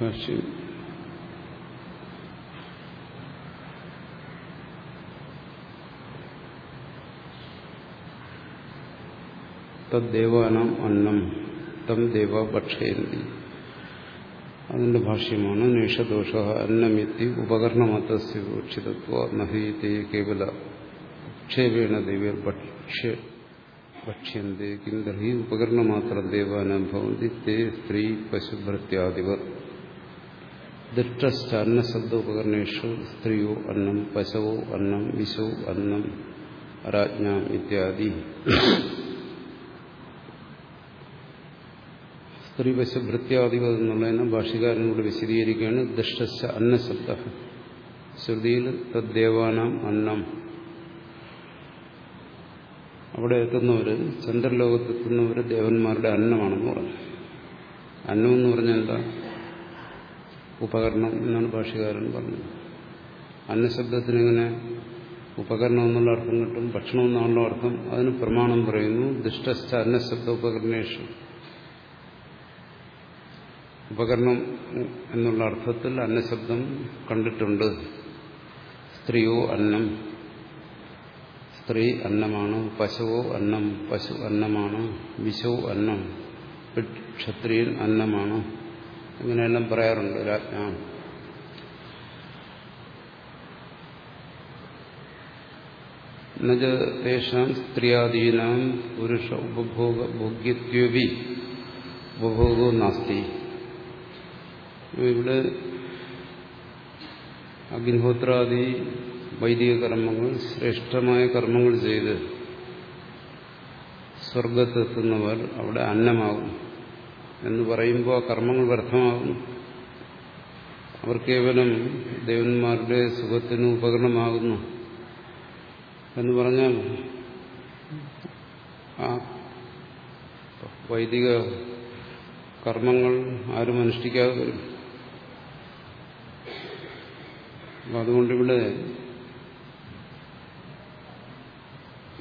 ഭാഷ്യം തദ്ദേവാനാം അന്നം തം ദേവ ഭക്ഷയന്തി അതിന്റെ ഭാഷ്യമാണ് നിഷദോഷ അന്നമിത്തി ഉപകരണമാത്രസ്യ വിവക്ഷിതത്വ നഹീത്തെ കേവല ക്ഷേപേണ ദേവർ ഭക്ഷ്യ ഭക്ഷ്യന്തി കിന്തർഹി ഉപകരണമാത്രം ദേവാനാം ഭവന്തി തേ സ്ത്രീ പശുഭൃത്യാദിവർ ദൃഷ്ടശ്ച അന്നശബ്ദ ഉപകരണേഷു സ്ത്രീയോ അന്നം പശവോ അന്നം വിശോ അന്നം രാജ്ഞാം ഇത്യാദി. സ്ത്രീ പശുഭൃത്യാദിവ എന്നുള്ളതിനെ ഭാഷകാരനോട് വിശദീകരിക്കുകയാണ്. ദൃഷ്ടശ്ച അന്നശബ്ദ. ശ്രുതിയിൽ തദ്ദേവാനാം അന്നം. അവിടെ എത്തുന്നവര് ചന്ദ്രലോകത്തെത്തുന്നവര് ദേവന്മാരുടെ അന്നമാണെന്ന് പറഞ്ഞു. അന്നം എന്ന് പറഞ്ഞാൽ എന്താ? ഉപകരണം എന്നാണ് ഭാഷകാരൻ പറഞ്ഞത്. അന്നശബ്ദത്തിനെങ്ങനെ ഉപകരണം എന്നുള്ള അർത്ഥം കിട്ടും? ഭക്ഷണം എന്നാണല്ലോ അർത്ഥം. അതിന് പ്രമാണം പറയുന്നു. ദുഷ്ടസ്ഥ അന്നശബ്ദ ഉപകരണേഷു. ഉപകരണം എന്നുള്ള അർത്ഥത്തിൽ അന്നശബ്ദം കണ്ടിട്ടുണ്ട്. സ്ത്രീയോ അന്നം. സ്ത്രീ അന്നമാണ് പശുവോ അന്നം. പശു അന്നമാണ് വിശോ അന്നം. ക്ഷത്രിയൻ അന്നമാണ്. ഇങ്ങനെയെല്ലാം പറയാറുണ്ട് രാജ്ഞ. എന്നുവെച്ചാൽ സ്ത്രീയാദീനാം പുരുഷ ഉപഭോഗ ഭോഗ്യത്വപി ഉപഭോഗവും നാസ്തി. ഇവിടെ അഗ്നിഹോത്രാദി വൈദിക കർമ്മങ്ങൾ ശ്രേഷ്ഠമായ കർമ്മങ്ങൾ ചെയ്ത് സ്വർഗത്തെത്തുന്നവർ അവിടെ അന്നമാകും എന്ന് പറയുമ്പോൾ ആ കർമ്മങ്ങൾ വ്യർത്ഥമാകും അവർ കേവലം ദേവന്മാരുടെ സുഖത്തിന് ഉപകരണമാകുന്നു എന്ന് പറഞ്ഞാൽ ആ വൈദിക കർമ്മങ്ങൾ ആരും അനുഷ്ഠിക്കാതെ വരും. അപ്പം അതുകൊണ്ടിവിടെ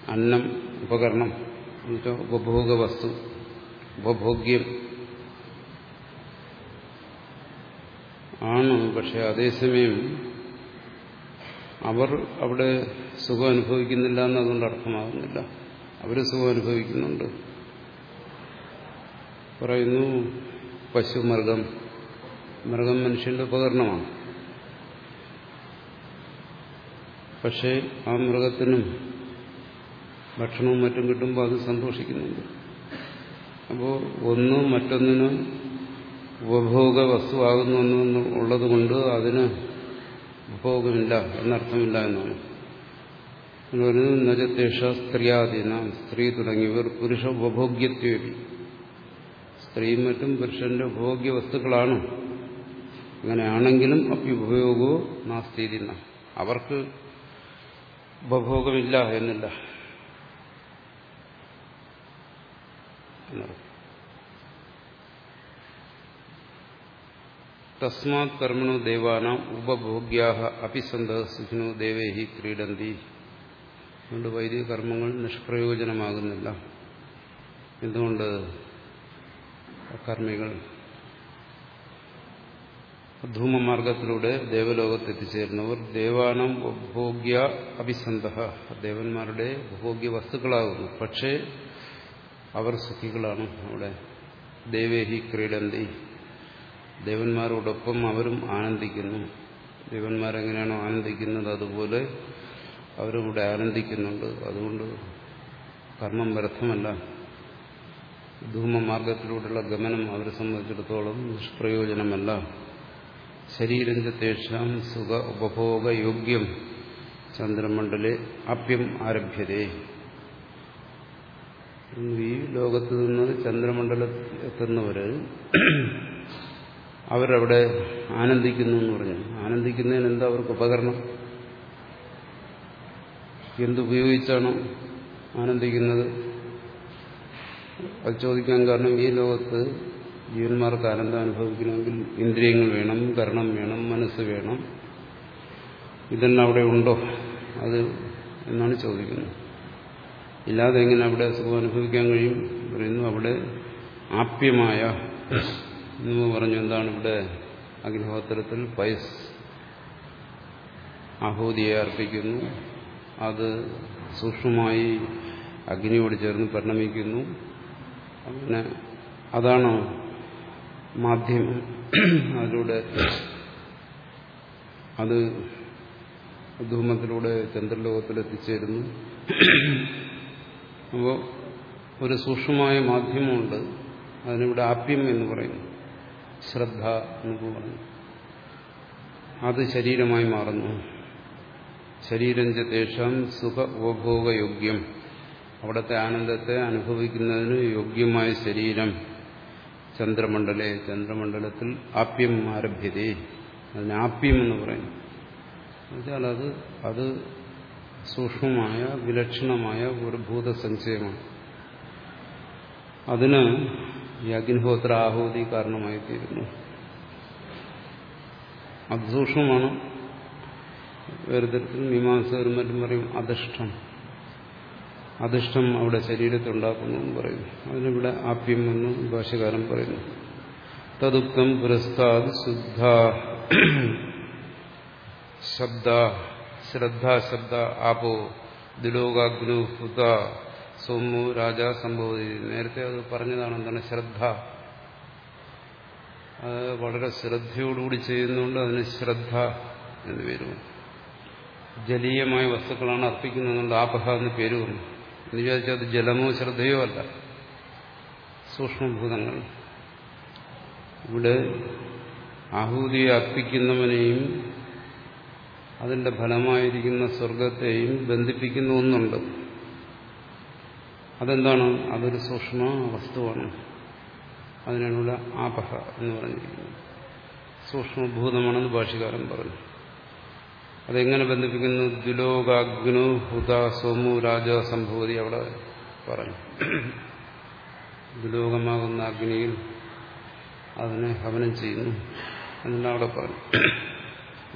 അന്നം ഉപകരണം എന്നുവെച്ചാൽ ഉപഭോഗ വസ്തു ഉപഭോഗ്യം. ആണ് പക്ഷെ അതേസമയം അവർ അവിടെ സുഖം അനുഭവിക്കുന്നില്ല എന്നതുകൊണ്ട് അർത്ഥമാകുന്നില്ല. അവർ സുഖം അനുഭവിക്കുന്നുണ്ട്. പറയുന്നു പശു മൃഗം. മൃഗം മനുഷ്യന്റെ ഉപകരണമാണ്. പക്ഷേ ആ മൃഗത്തിനും ഭക്ഷണവും മറ്റും കിട്ടുമ്പോൾ അത് സന്തോഷിക്കുന്നുണ്ട്. അപ്പോൾ ഒന്ന് മറ്റൊന്നിന് ഉപഭോഗ വസ്തുവാകുന്നു എന്നുള്ളത് കൊണ്ട് അതിന് ഉപഭോഗമില്ല എന്നർത്ഥമില്ല എന്നാണ്. നജത്തേഷ സ്ത്രീയാദീന സ്ത്രീ തുടങ്ങിയവർ പുരുഷ ഉപഭോഗ്യത്വേപി സ്ത്രീയും മറ്റും പുരുഷന്റെ ഉപഭോഗ്യ വസ്തുക്കളാണ് അങ്ങനെയാണെങ്കിലും അപ്യുപയോഗോ നാസ്തീതിന അവർക്ക് ഉപഭോഗമില്ല എന്നില്ല തസ്മാത് കർമ്മണു ദേവാനാം ഉപഭോഗ്യാഹ അപിസന്ത ദേവേഹി ക്രീഡന്തി. അതുകൊണ്ട് വൈദിക കർമ്മങ്ങൾ നിഷ്പ്രയോജനമാകുന്നില്ല. എന്തുകൊണ്ട് കർമ്മികൾ ധൂമമാർഗത്തിലൂടെ ദേവലോകത്തെത്തിച്ചേരുന്നവർ ദേവാനം ഉപഭോഗ്യ അഭിസന്ധ. ദേവന്മാരുടെ ഉപഭോഗ്യ വസ്തുക്കളാകുന്നു. പക്ഷേ അവർ സുഖികളാണ് അവിടെ. ദേവേഹി ക്രീഡന്തി. ദേവന്മാരോടൊപ്പം അവരും ആനന്ദിക്കുന്നു. ദേവന്മാരെങ്ങനെയാണോ ആനന്ദിക്കുന്നത് അതുപോലെ അവരും ഇവിടെ ആനന്ദിക്കുന്നുണ്ട്. അതുകൊണ്ട് കർമ്മം വ്യർത്ഥമല്ല. ധൂമമാർഗത്തിലൂടെയുള്ള ഗമനം അവരെ സംബന്ധിച്ചിടത്തോളം നിഷ്പ്രയോജനമല്ല. ശരീരഞ്ചത്തേഷാം സുഖ ഉപഭോഗ യോഗ്യം ചന്ദ്രമണ്ഡലെ അപ്യം ആരഭ്യതേ. ഈ ലോകത്ത് നിന്ന് ചന്ദ്രമണ്ഡലത്തെത്തുന്നവര് അവരവിടെ ആനന്ദിക്കുന്നു എന്ന് പറഞ്ഞു. ആനന്ദിക്കുന്നതിന് എന്താ അവർക്ക് ഉപകരണം? എന്തുപയോഗിച്ചാണ് ആനന്ദിക്കുന്നത്? അത് ചോദിക്കാൻ കാരണം ഈ ലോകത്ത് ജീവന്മാർക്ക് ആനന്ദം അനുഭവിക്കണമെങ്കിൽ ഇന്ദ്രിയങ്ങൾ വേണം കരണം വേണം മനസ്സ് വേണം. ഇതെല്ലാം അവിടെ ഉണ്ടോ? അത് എന്നാണ് ചോദിക്കുന്നത്. ഇല്ലാതെ എങ്ങനെ അവിടെ സുഖം അനുഭവിക്കാൻ കഴിയും? പറയുന്നു അവിടെ ആപ്യമായ എന്ന് പറഞ്ഞു എന്താണ് ഇവിടെ അഗ്നിഹോത്രത്തിൽ പൈസ് ആഹൂതിയെ അർപ്പിക്കുന്നു. അത് സൂക്ഷ്മമായി അഗ്നിയോട് ചേർന്ന് പരിണമിക്കുന്നു. അങ്ങനെ അതാണ് മാധ്യമം അതിലൂടെ അത് ധൂമത്തിലൂടെ ചന്ദ്രലോകത്തിൽ എത്തിച്ചേരുന്നു അപ്പോൾ ഒരു സൂക്ഷ്മമായ മാധ്യമമുണ്ട്. അതിനിവിടെ ആപ്യം എന്ന് പറയുന്നു. ശ്രദ്ധ എന്ന് പറഞ്ഞു. അത് ശരീരമായി മാറുന്നു. ശരീരഞ്ചതേഷാം സുഖ ഉപഭോഗയോഗ്യം അവിടുത്തെ ആനന്ദത്തെ അനുഭവിക്കുന്നതിന് യോഗ്യമായ ശരീരം. ചന്ദ്രമണ്ഡലെ ചന്ദ്രമണ്ഡലത്തിൽ ആപ്യം ആരഭ്യതേ. അതിന് ആപ്യം എന്ന് പറയും. എന്നുവെച്ചാൽ അത് അത് സൂക്ഷ്മമായ വിലക്ഷണമായ ഒരു ഭൂതസഞ്ചയമാണ് അതിന് ഈ അഗ്നിഹോത്ര ആഹൂതി കാരണമായി തീരുന്നു അത് സൂക്ഷ്മമാണ്. വേറെ തരത്തിൽ മീമാംസകരും മറ്റും പറയും അധിഷ്ഠം. അധിഷ്ഠം അവിടെ ശരീരത്തുണ്ടാക്കുന്നു എന്ന് പറയുന്നു. അതിനിവിടെ ആപ്യം എന്ന് ഭാഷകാരൻ പറയുന്നു. തദുക്തം പുരസ്താദ് ശുദ്ധ ശബ്ദ ശ്രദ്ധ ശബ്ദ ആപോ ദിലോകാഗ്നു ഹുത സോമു രാജ സംഭവതി. നേരത്തെ അത് പറഞ്ഞതാണ് എന്താണ് ശ്രദ്ധ. അത് വളരെ ശ്രദ്ധയോടുകൂടി ചെയ്യുന്നതുകൊണ്ട് അതിന് ശ്രദ്ധ എന്ന് പേര് ജലീയമായ വസ്തുക്കളാണ് അർപ്പിക്കുന്നതുകൊണ്ട് ആപഹ എന്ന് പേര് വന്നു. എന്ന് വിചാരിച്ചാൽ അത് ജലമോ ശ്രദ്ധയോ അല്ല. സൂക്ഷ്മഭൂതങ്ങൾ. ഇവിടെ ആഹൂതിയെ അർപ്പിക്കുന്നവനെയും അതിന്റെ ഫലമായിരിക്കുന്ന സ്വർഗത്തെയും ബന്ധിപ്പിക്കുന്ന ഒന്നുണ്ട്. അതെന്താണ്? അതൊരു സൂക്ഷ്മ വസ്തുവാണ്. അതിനുള്ള ആപഹ എന്ന് പറഞ്ഞിരിക്കുന്നത്. സൂക്ഷ്മഭൂതമാണെന്ന് ഭാഷകാരൻ പറഞ്ഞു. അതെങ്ങനെ ബന്ധിപ്പിക്കുന്നു? ദുലോകാഗ്നു ഹുത സോമു രാജ സംഭൂതി അവിടെ പറഞ്ഞു. ദുലോകമാകുന്ന അഗ്നിയിൽ അതിനെ ഹവനം ചെയ്യുന്നു എന്നെല്ലാം അവിടെ പറഞ്ഞു.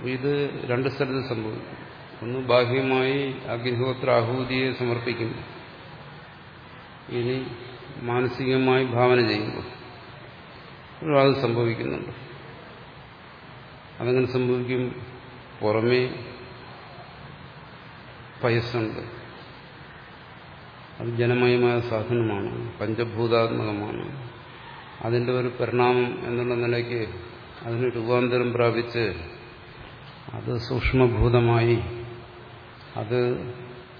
ഇത് രണ്ട് സ്ഥലത്ത് സംഭവിക്കും ഒന്ന് ബാഹ്യമായി അഗ്നിഹോത്ര ആഹൂതിയെ സമർപ്പിക്കുന്നു. ഇനി മാനസികമായി ഭാവന ചെയ്യുമ്പോൾ അത് സംഭവിക്കുന്നുണ്ട്. അതങ്ങനെ സംഭവിക്കും? പുറമേ പയസ്സുണ്ട്. അത് ജനമയമായ സാധനമാണ് പഞ്ചഭൂതാത്മകമാണ്. അതിന്റെ ഒരു പരിണാമം എന്നുള്ള നിലയ്ക്ക് അതിന് രൂപാന്തരം പ്രാപിച്ച് അത് സൂക്ഷ്മഭൂതമായി അത്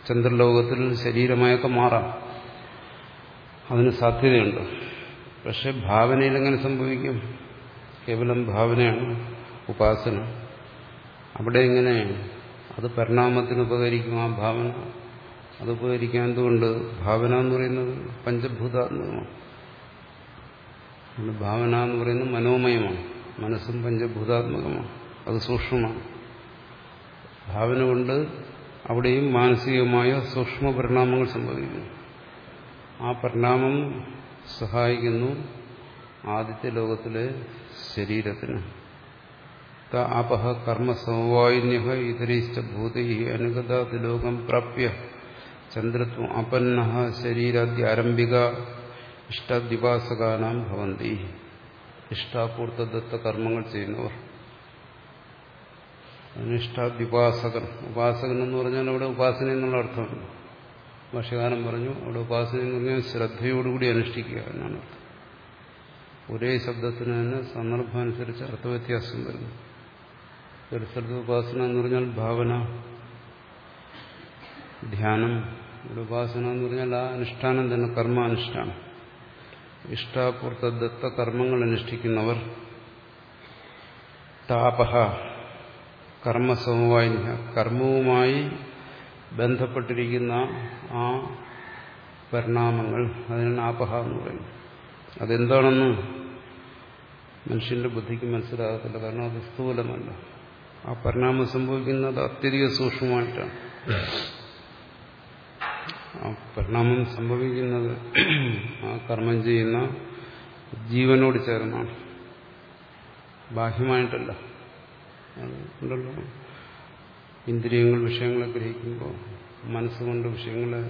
ചന്ദ്രലോകത്തിൽ ശരീരമായൊക്കെ മാറാം. അതിന് സാധ്യതയുണ്ട്. പക്ഷെ ഭാവനയിൽ എങ്ങനെ സംഭവിക്കും? കേവലം ഭാവനയാണ് ഉപാസന. അവിടെ എങ്ങനെ അത് പരിണാമത്തിന് ഉപകരിക്കും ആ ഭാവന. അത് ഉപകരിക്കാൻ എന്തുകൊണ്ട്? ഭാവന എന്ന് പറയുന്നത് പഞ്ചഭൂതാത്മകമാണ് ഭാവന എന്ന് പറയുന്നത് മനോമയമാണ്. മനസ്സും പഞ്ചഭൂതാത്മകമാണ്. അത് സൂക്ഷ്മമാണ്. ഭാവന കൊണ്ട് അവിടെയും മാനസികമായ സൂക്ഷ്മ പരിണാമങ്ങൾ സംഭവിക്കുന്നു. ആ പരിണാമം സഹായിക്കുന്നു ആദ്യത്തെ ലോകത്തിലെ ശരീരത്തിന്. ആപഹ പ്രാപ്യ. ചന്ദ്രത്വം അപന്ന ശരീരാദ്യാരംഭിക ഇഷ്ടദിവാസകാനാം ഭവന്തി. ഇഷ്ടാപൂർത്തദത്ത കർമ്മങ്ങൾ ചെയ്യുന്നവർ. ഇഷ്ടാദ്വിപാസകൻ ഉപാസകൻ എന്ന് പറഞ്ഞാൽ അവിടെ ഉപാസന എന്നുള്ള അർത്ഥമുണ്ട്. ഭാഷകാരൻ പറഞ്ഞു അവിടെ ഉപാസന എന്ന് പറഞ്ഞാൽ ശ്രദ്ധയോടുകൂടി അനുഷ്ഠിക്കുക എന്നാണ് അർത്ഥം. ഒരേ ശബ്ദത്തിന് തന്നെ സന്ദർഭമനുസരിച്ച് അർത്ഥവ്യത്യാസം വരുന്നു. ഒരു സ്ഥലത്ത് ഉപാസന എന്ന് പറഞ്ഞാൽ ഭാവന ധ്യാനം. ഒരു ഉപാസന എന്ന് പറഞ്ഞാൽ ആ അനുഷ്ഠാനം തന്നെ കർമാനുഷ്ഠാനം. ഇഷ്ടാപൂർത്ത ദത്ത കർമ്മങ്ങൾ അനുഷ്ഠിക്കുന്നവർ. താപഹ കർമ്മസമവായി കർമ്മവുമായി ബന്ധപ്പെട്ടിരിക്കുന്ന ആ പരിണാമങ്ങൾ അതിനാണ് ആപഹ എന്ന് പറയുന്നത് അതെന്താണെന്ന് മനുഷ്യന്റെ ബുദ്ധിക്ക് മനസ്സിലാകത്തില്ല. കാരണം അത് സ്ഥൂലമല്ല. ആ പരിണാമം സംഭവിക്കുന്നത് അത്യധിക സൂക്ഷ്മമായിട്ടാണ്. ആ പരിണാമം സംഭവിക്കുന്നത് ആ കർമ്മം ചെയ്യുന്ന ജീവനോട് ചേർന്നാണ്. ബാഹ്യമായിട്ടല്ല. ഉണ്ടല്ലോ ഇന്ദ്രിയങ്ങൾ വിഷയങ്ങളെ ഗ്രഹിക്കുമ്പോൾ മനസ്സുകൊണ്ട് വിഷയങ്ങളെ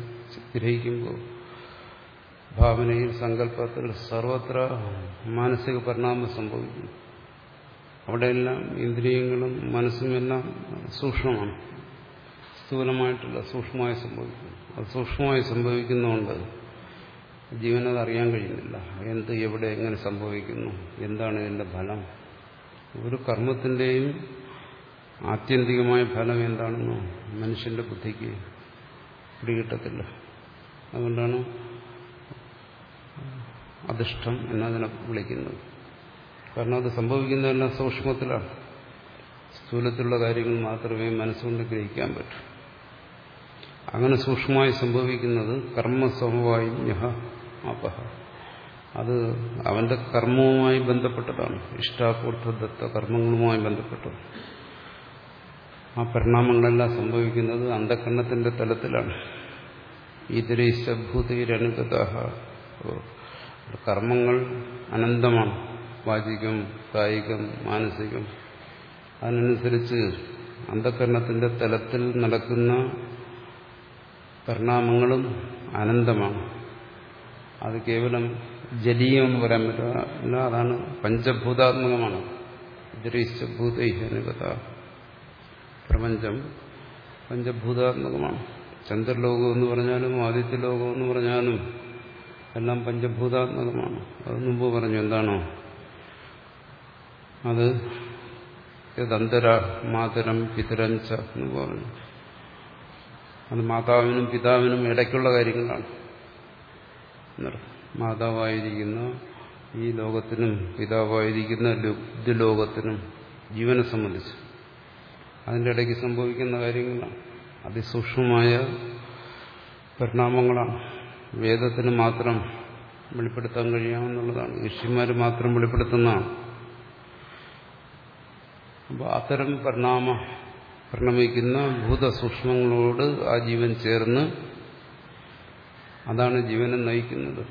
ഗ്രഹിക്കുമ്പോൾ ഭാവനയിൽ സങ്കല്പത്തിൽ സർവത്ര മാനസിക പരിണാമം സംഭവിക്കുന്നു. അവിടെയെല്ലാം ഇന്ദ്രിയങ്ങളും മനസ്സും എല്ലാം സൂക്ഷ്മമാണ്. സ്ഥൂലമായിട്ടല്ല സൂക്ഷ്മമായി സംഭവിക്കുന്നു. അത് സൂക്ഷ്മമായി സംഭവിക്കുന്നതുകൊണ്ട് ജീവനത് അറിയാൻ കഴിയുന്നില്ല. എന്ത് എവിടെ എങ്ങനെ സംഭവിക്കുന്നു? എന്താണ് ഇതിന്റെ ഫലം? ഒരു കർമ്മത്തിന്റെയും ആത്യന്തികമായ ഫലം എന്താണെന്നോ മനുഷ്യന്റെ ബുദ്ധിക്ക് പിടികിട്ടത്തില്ല. അതുകൊണ്ടാണ് അധിഷ്ഠം എന്നതിനെ വിളിക്കുന്നത്. കാരണം അത് സംഭവിക്കുന്നതെല്ലാം സൂക്ഷ്മത്തിലാണ്. സ്ഥൂലത്തിലുള്ള കാര്യങ്ങൾ മാത്രമേ മനസ്സുകൊണ്ട് ഗ്രഹിക്കാൻ പറ്റൂ. അങ്ങനെ സൂക്ഷ്മമായി സംഭവിക്കുന്നത് കർമ്മസമവായി അപഹ. അത് അവന്റെ കർമ്മവുമായി ബന്ധപ്പെട്ടതാണ്. ഇഷ്ടാപൂർത്തദത്ത കർമ്മങ്ങളുമായി ബന്ധപ്പെട്ടത് ആ പരിണാമങ്ങളെല്ലാം സംഭവിക്കുന്നത് അന്ധകരണത്തിന്റെ തലത്തിലാണ്. ഇതരൈശഭൂതൈരനുഗത കർമ്മങ്ങൾ അനന്തമാണ്. വാചികം കായികം മാനസികം. അതിനനുസരിച്ച് അന്ധകരണത്തിന്റെ തലത്തിൽ നടക്കുന്ന പരിണാമങ്ങളും അനന്തമാണ്. അത് കേവലം ജലീയം എന്ന് പറയാൻ പറ്റില്ല. അതാണ് പഞ്ചഭൂതാത്മകമാണ്. ദൃശ്യഭൂതൈഹനുഗത പ്രപഞ്ചം പഞ്ചഭൂതാത്മകമാണ്. ചന്ദ്രലോകം എന്ന് പറഞ്ഞാലും ആദിത്യലോകം എന്ന് പറഞ്ഞാലും എല്ലാം പഞ്ചഭൂതാത്മകമാണ്. അത് മുമ്പ് പറഞ്ഞു എന്താണോ? അത് യദന്തര മാതരം പിതരഞ്ച എന്ന് പറഞ്ഞു. അത് മാതാവിനും പിതാവിനും ഇടയ്ക്കുള്ള കാര്യങ്ങളാണ്. മാതാവായിരിക്കുന്ന ഈ ലോകത്തിനും പിതാവായിരിക്കുന്ന ലോകത്തിനും ജീവനെ സംബന്ധിച്ച് അതിന്റെ ഇടയ്ക്ക് സംഭവിക്കുന്ന കാര്യങ്ങളാണ്. അതിസൂക്ഷ്മമായ പരിണാമങ്ങളാണ്. വേദത്തിന് മാത്രം വെളിപ്പെടുത്താൻ കഴിയാമെന്നുള്ളതാണ്. ഋഷിമാർ മാത്രം വെളിപ്പെടുത്തുന്നതാണ്. അപ്പോൾ അത്തരം പരിണാമ പരിണമിക്കുന്ന ഭൂതസൂക്ഷ്മങ്ങളോട് ആ ജീവൻ ചേർന്ന് അതാണ് ജീവനെ നയിക്കുന്നത്.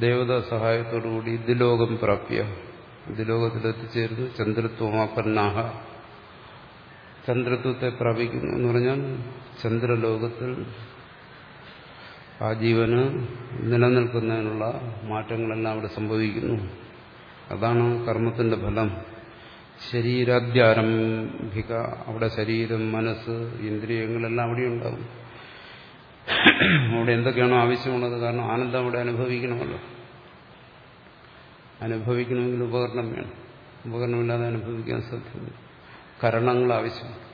ദേവതാ സഹായത്തോടുകൂടി ഇതിലോകം പ്രാപ്യ. ഇതിലോകത്തിലെത്തിച്ചേർന്ന് ചന്ദ്രത്വമാപന്നാഹ. ചന്ദ്രത്വത്തെ പ്രാപിക്കുന്നു എന്ന് പറഞ്ഞാൽ ചന്ദ്രലോകത്തിൽ ആ ജീവന് നിലനിൽക്കുന്നതിനുള്ള മാറ്റങ്ങളെല്ലാം അവിടെ സംഭവിക്കുന്നു. അതാണ് കർമ്മത്തിന്റെ ഫലം. ശരീരാദ്യാരംഭിക അവിടെ ശരീരം മനസ്സ് ഇന്ദ്രിയങ്ങളെല്ലാം അവിടെ ഉണ്ടാവും അവിടെ എന്തൊക്കെയാണോ ആവശ്യമുള്ളത് കാരണം ആനന്ദം അവിടെ അനുഭവിക്കണമല്ലോ. അനുഭവിക്കണമെങ്കിൽ ഉപകരണം വേണം. ഉപകരണമില്ലാതെ അനുഭവിക്കാൻ സാധ്യമല്ല കരണങ്ങൾ ആവശ്യം.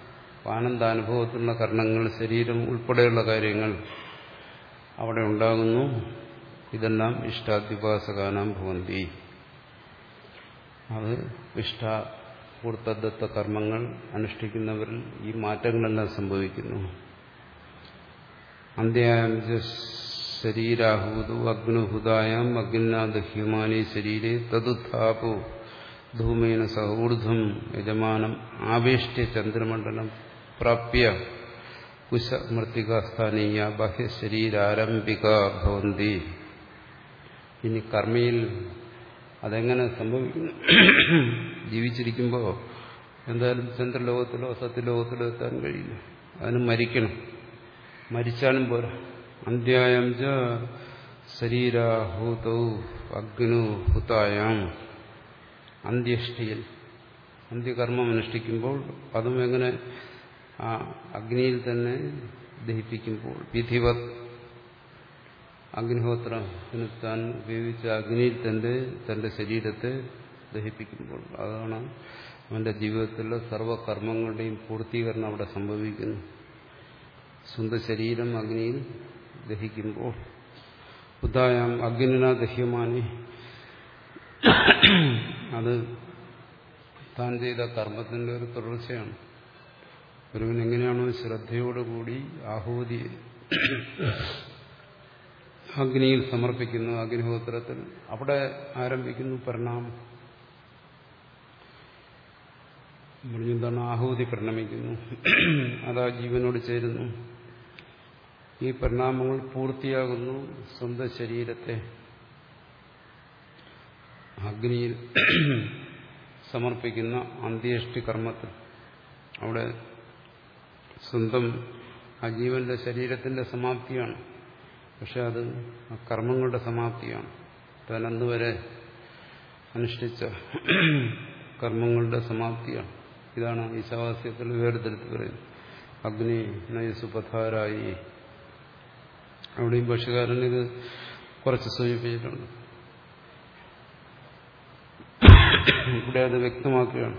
ആനന്ദാനുഭവത്തിലുള്ള കരണങ്ങൾ ശരീരം ഉൾപ്പെടെയുള്ള കാര്യങ്ങൾ അവിടെ ഉണ്ടാകുന്നു. ഇതെല്ലാം ഇഷ്ടാദ്യുപാസകാനാം ഭവന്തി. അത് ഇഷ്ട പൂർത്തദത്ത കർമ്മങ്ങൾ അനുഷ്ഠിക്കുന്നവരിൽ ഈ മാറ്റങ്ങളെല്ലാം സംഭവിക്കുന്നു. അന്ത്യായം ശരീരാഹൂതു അഗ്നുഹുതായം അഗ്നാദഹ്യമാനി ശരീരേ തതുത്ഥാപോ ധൂമേന സഹൂർധം യജമാനം ആവേഷ്ട്യ ചന്ദ്രമണ്ഡലം പ്രാപ്യ കുശമൃത്തികാസ്ഥാനീയ ബാഹ്യശരീരാരംഭിക ഭവന്തി. ഇനി കർമ്മയിൽ അതെങ്ങനെ സംഭവിക്കുന്നു? ജീവിച്ചിരിക്കുമ്പോൾ എന്തായാലും ചന്ദ്രലോകത്തിലോ സത്യലോകത്തിലോ എത്താൻ കഴിയില്ല. അതിന് മരിക്കണം. മരിച്ചാലും പോരാ. അന്ത്യായം ച ശരീരാഹൂതൗ അഗ്നു ഹുതായം. അന്ത്യഷ്ടിയിൽ. അന്ത്യകർമ്മം അനുഷ്ഠിക്കുമ്പോൾ അതും എങ്ങനെ? ആ അഗ്നിയിൽ തന്നെ ദഹിപ്പിക്കുമ്പോൾ. വിധിവത്. അഗ്നിഹോത്രത്തിന് താൻ ഉപയോഗിച്ച അഗ്നിയിൽ തന്നെ തന്റെ ശരീരത്തെ ദഹിപ്പിക്കുമ്പോൾ. അതാണ് അവന്റെ ജീവിതത്തിലെ സർവകർമ്മങ്ങളുടെയും പൂർത്തീകരണം അവിടെ സംഭവിക്കുന്നു. സ്വന്തം ശരീരം അഗ്നിയിൽ ദഹിക്കുമ്പോൾ. ഉദായം അഗ്നിന ദഹ്യമാനി. അത് താൻ ചെയ്ത കർമ്മത്തിന്റെ ഒരു തുടർച്ചയാണ്. ഒരുവൻ എങ്ങനെയാണോ ശ്രദ്ധയോടുകൂടി ആഹൂതി അഗ്നിയിൽ സമർപ്പിക്കുന്നു അഗ്നിഹോത്രത്തിൽ. അവിടെ ആരംഭിക്കുന്നു പരിണാമം. എന്താണ് ആഹൂതി പരിണമിക്കുന്നു അതാ ജീവനോട് ചേരുന്നു. ഈ പരിണാമങ്ങൾ പൂർത്തിയാകുന്നു സ്വന്തം ശരീരത്തെ. അഗ്നിയിൽ സമർപ്പിക്കുന്ന അന്ത്യേഷ്ടി കർമ്മത്തിൽ. അവിടെ സ്വന്തം ആ ജീവന്റെ ശരീരത്തിന്റെ സമാപ്തിയാണ്. പക്ഷെ അത് കർമ്മങ്ങളുടെ സമാപ്തിയാണ്. താൻ അന്നുവരെ അനുഷ്ഠിച്ച കർമ്മങ്ങളുടെ സമാപ്തിയാണ്. ഇതാണ് ഈശാവാസ്യത്തിൽ വേർതിരുത്തി പറയുന്നത്. അഗ്നി നയസുപഥാരായി അവിടെയും ഭക്ഷ്യകാരൻ ഇത് കുറച്ച് സൂചിപ്പിച്ചിട്ടുണ്ട്. ഇവിടെ അത് വ്യക്തമാക്കുകയാണ്.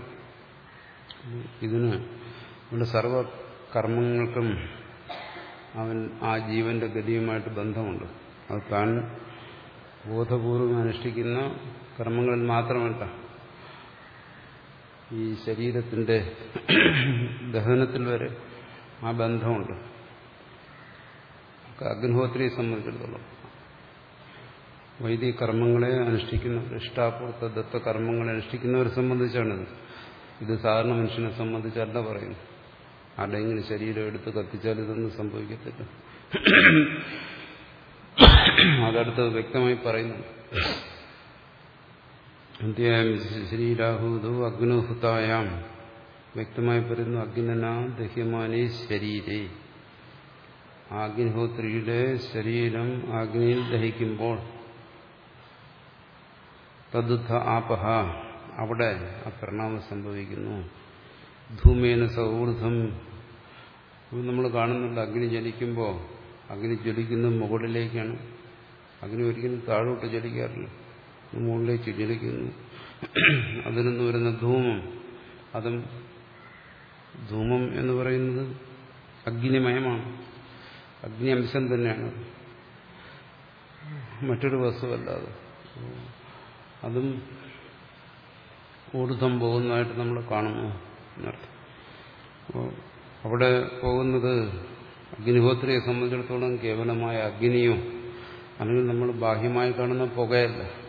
ഇതിന് ഇവിടെ സർവ കർമ്മങ്ങൾക്കും അവൻ ആ ജീവന്റെ ഗതിയുമായിട്ട് ബന്ധമുണ്ട്. അത് താൻ ബോധപൂർവം അനുഷ്ഠിക്കുന്ന കർമ്മങ്ങളിൽ മാത്രമല്ല. ഈ ശരീരത്തിന്റെ ദഹനത്തിൽ വരെ ആ ബന്ധമുണ്ട്. അഗ്നിഹോത്രിയെ സംബന്ധിച്ചിടത്തോളം വൈദിക കർമ്മങ്ങളെ അനുഷ്ഠിക്കുന്ന ഇഷ്ടാപൂർത്ത ദത്ത കർമ്മങ്ങളെ അനുഷ്ഠിക്കുന്നവരെ സംബന്ധിച്ചാണിത്. ഇത് സാധാരണ മനുഷ്യനെ സംബന്ധിച്ചല്ല പറയുന്നു ആരുടെയെങ്കിലും ശരീരം എടുത്ത് കത്തിച്ചാൽ ഇതൊന്നും സംഭവിക്കത്തില്ല. അതടുത്ത് വ്യക്തമായി പറയുന്നു ശരീരാഹൂതോ അഗ്നുഹുതായാം. വ്യക്തമായി പറയുന്നു അഗ്നന ദഹ്യമാനി ശരീരേ. അഗ്നിഹോത്രിയുടെ ശരീരം അഗ്നിയിൽ ദഹിക്കുമ്പോൾ തദ്ധ ആപഹ അവിടെ ആ പരിണാമം സംഭവിക്കുന്നു. ധൂമേന സൗഹൃദം. നമ്മൾ കാണുന്നുണ്ട് അഗ്നി ജനിക്കുമ്പോൾ അഗ്നി ജ്വലിക്കുന്നത് മുകളിലേക്കാണ്. അഗ്നി ഒരിക്കലും താഴോട്ട് ജ്വലിക്കാറില്ല. മുകളിലേക്ക് ജ്വലിക്കുന്നു അതിൽ നിന്ന് വരുന്ന ധൂമം. അതും ധൂമം എന്ന് പറയുന്നത് അഗ്നിമയമാണ്. അഗ്നി അംശം തന്നെയാണ്. മറ്റൊരു വസ്തുവല്ലാതെ അതും. ഊർധം പോകുന്നതായിട്ട് നമ്മൾ കാണുന്നു എന്നർത്ഥം. അപ്പോൾ അവിടെ പോകുന്നത് അഗ്നിഹോത്രിയെ സംബന്ധിച്ചിടത്തോളം കേവലമായ അഗ്നിയോ അല്ലെങ്കിൽ നമ്മൾ ബാഹ്യമായി കാണുന്ന പുകയല്ല.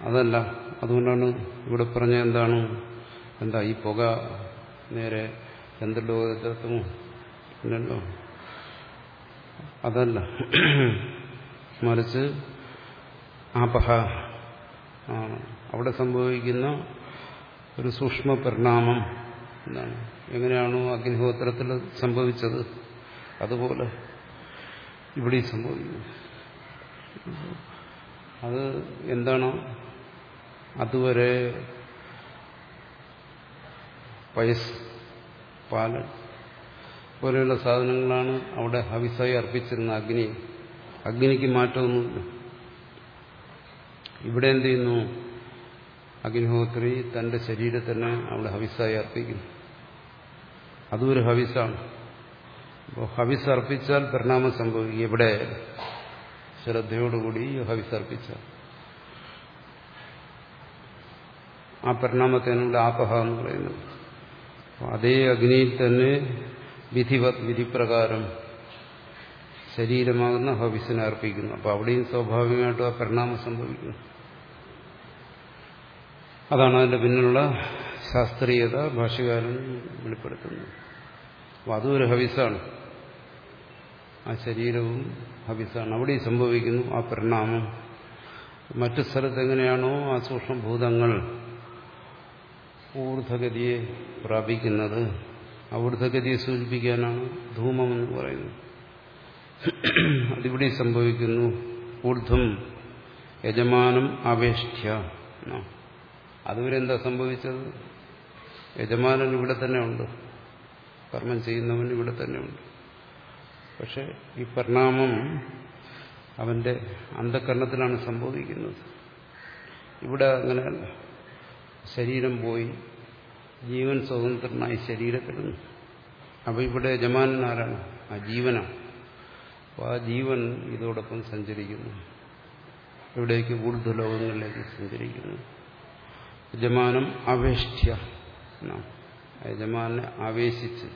അതല്ല അതുകൊണ്ടാണ് ഇവിടെ പറഞ്ഞ എന്താണ് എന്താ ഈ പുക നേരെ ചന്ദ്രലോകത്തെത്തുമോ ഇല്ലല്ലോ അതല്ല മറിച്ച് ആപഹ അവിടെ സംഭവിക്കുന്ന ഒരു സൂക്ഷ്മ പരിണാമം എന്നാണ് എങ്ങനെയാണോ അഗ്നിഹോത്രത്തിൽ സംഭവിച്ചത് അതുപോലെ ഇവിടെ സംഭവിക്കുന്നു. അത് എന്താണ് അതുവരെ പയസ് പാൽ പോലെയുള്ള സാധനങ്ങളാണ് അവിടെ ഹവിസായി അർപ്പിച്ചിരുന്ന അഗ്നി. അഗ്നിക്ക് മാറ്റമൊന്നുമില്ല. ഇവിടെ എന്ത് ചെയ്യുന്നു? അഗ്നിഹോത്രി തന്റെ ശരീരത്തിനെ അവിടെ ഹവിസായി അർപ്പിക്കുന്നു. അതും ഒരു ഹവിസാണ്. അപ്പോൾ ഹവിസ് അർപ്പിച്ചാൽ പരിണാമം സംഭവിക്കും. ഇവിടെ ശ്രദ്ധയോടുകൂടി ഹവിസ് അർപ്പിച്ചാൽ. ആ പരിണാമത്തിനുള്ള ആപഹ എന്ന് പറയുന്നത്. അതേ അഗ്നിയിൽ തന്നെ വിധിവത് വിധിപ്രകാരം ശരീരമാകുന്ന ഹവിസിനെ അർപ്പിക്കുന്നു. അപ്പോൾ അവിടെയും സ്വാഭാവികമായിട്ടും ആ പരിണാമം സംഭവിക്കുന്നു. അതാണ് അതിന്റെ പിന്നിലുള്ള ശാസ്ത്രീയത ഭാഷകാരൻ വെളിപ്പെടുത്തുന്നത്. അപ്പോൾ അതും ഒരു ഹവിസാണ്. ആ ശരീരവും ഹവിസാണ്. അവിടെയും സംഭവിക്കുന്നു ആ പരിണാമം. മറ്റു സ്ഥലത്ത് എങ്ങനെയാണോ ആ സൂക്ഷ്മഭൂതങ്ങൾ ഊർധഗതിയെ പ്രാപിക്കുന്നത് ഊർധഗതിയെ സൂചിപ്പിക്കാനാണ് ധൂമം എന്ന് പറയുന്നത്. അതിവിടെ സംഭവിക്കുന്നു ഊർധം യജമാനം അപേക്ഷ്യ. അതുവരെ എന്താ സംഭവിച്ചത്? യജമാനൻ ഇവിടെ തന്നെ ഉണ്ട്. കർമ്മം ചെയ്യുന്നവൻ ഇവിടെ തന്നെ ഉണ്ട്. പക്ഷെ ഈ പരിണാമം അവന്റെ അന്ധകരണത്തിലാണ് സംഭവിക്കുന്നത്. ഇവിടെ അങ്ങനെയല്ല. ശരീരം പോയി ജീവൻ സ്വതന്ത്രനായി ശരീരത്തിൽ അപ്പോൾ ഇവിടെ യജമാനാരാണ് ആ ജീവനാണ്. അപ്പോൾ ആ ജീവൻ ഇതോടൊപ്പം സഞ്ചരിക്കുന്നു. എവിടേക്ക് ഊർധ്വലോകങ്ങളിലേക്ക് സഞ്ചരിക്കുന്നു. യജമാനം അവേഷ്ട്യ യജമാനെ ആവേശിച്ച്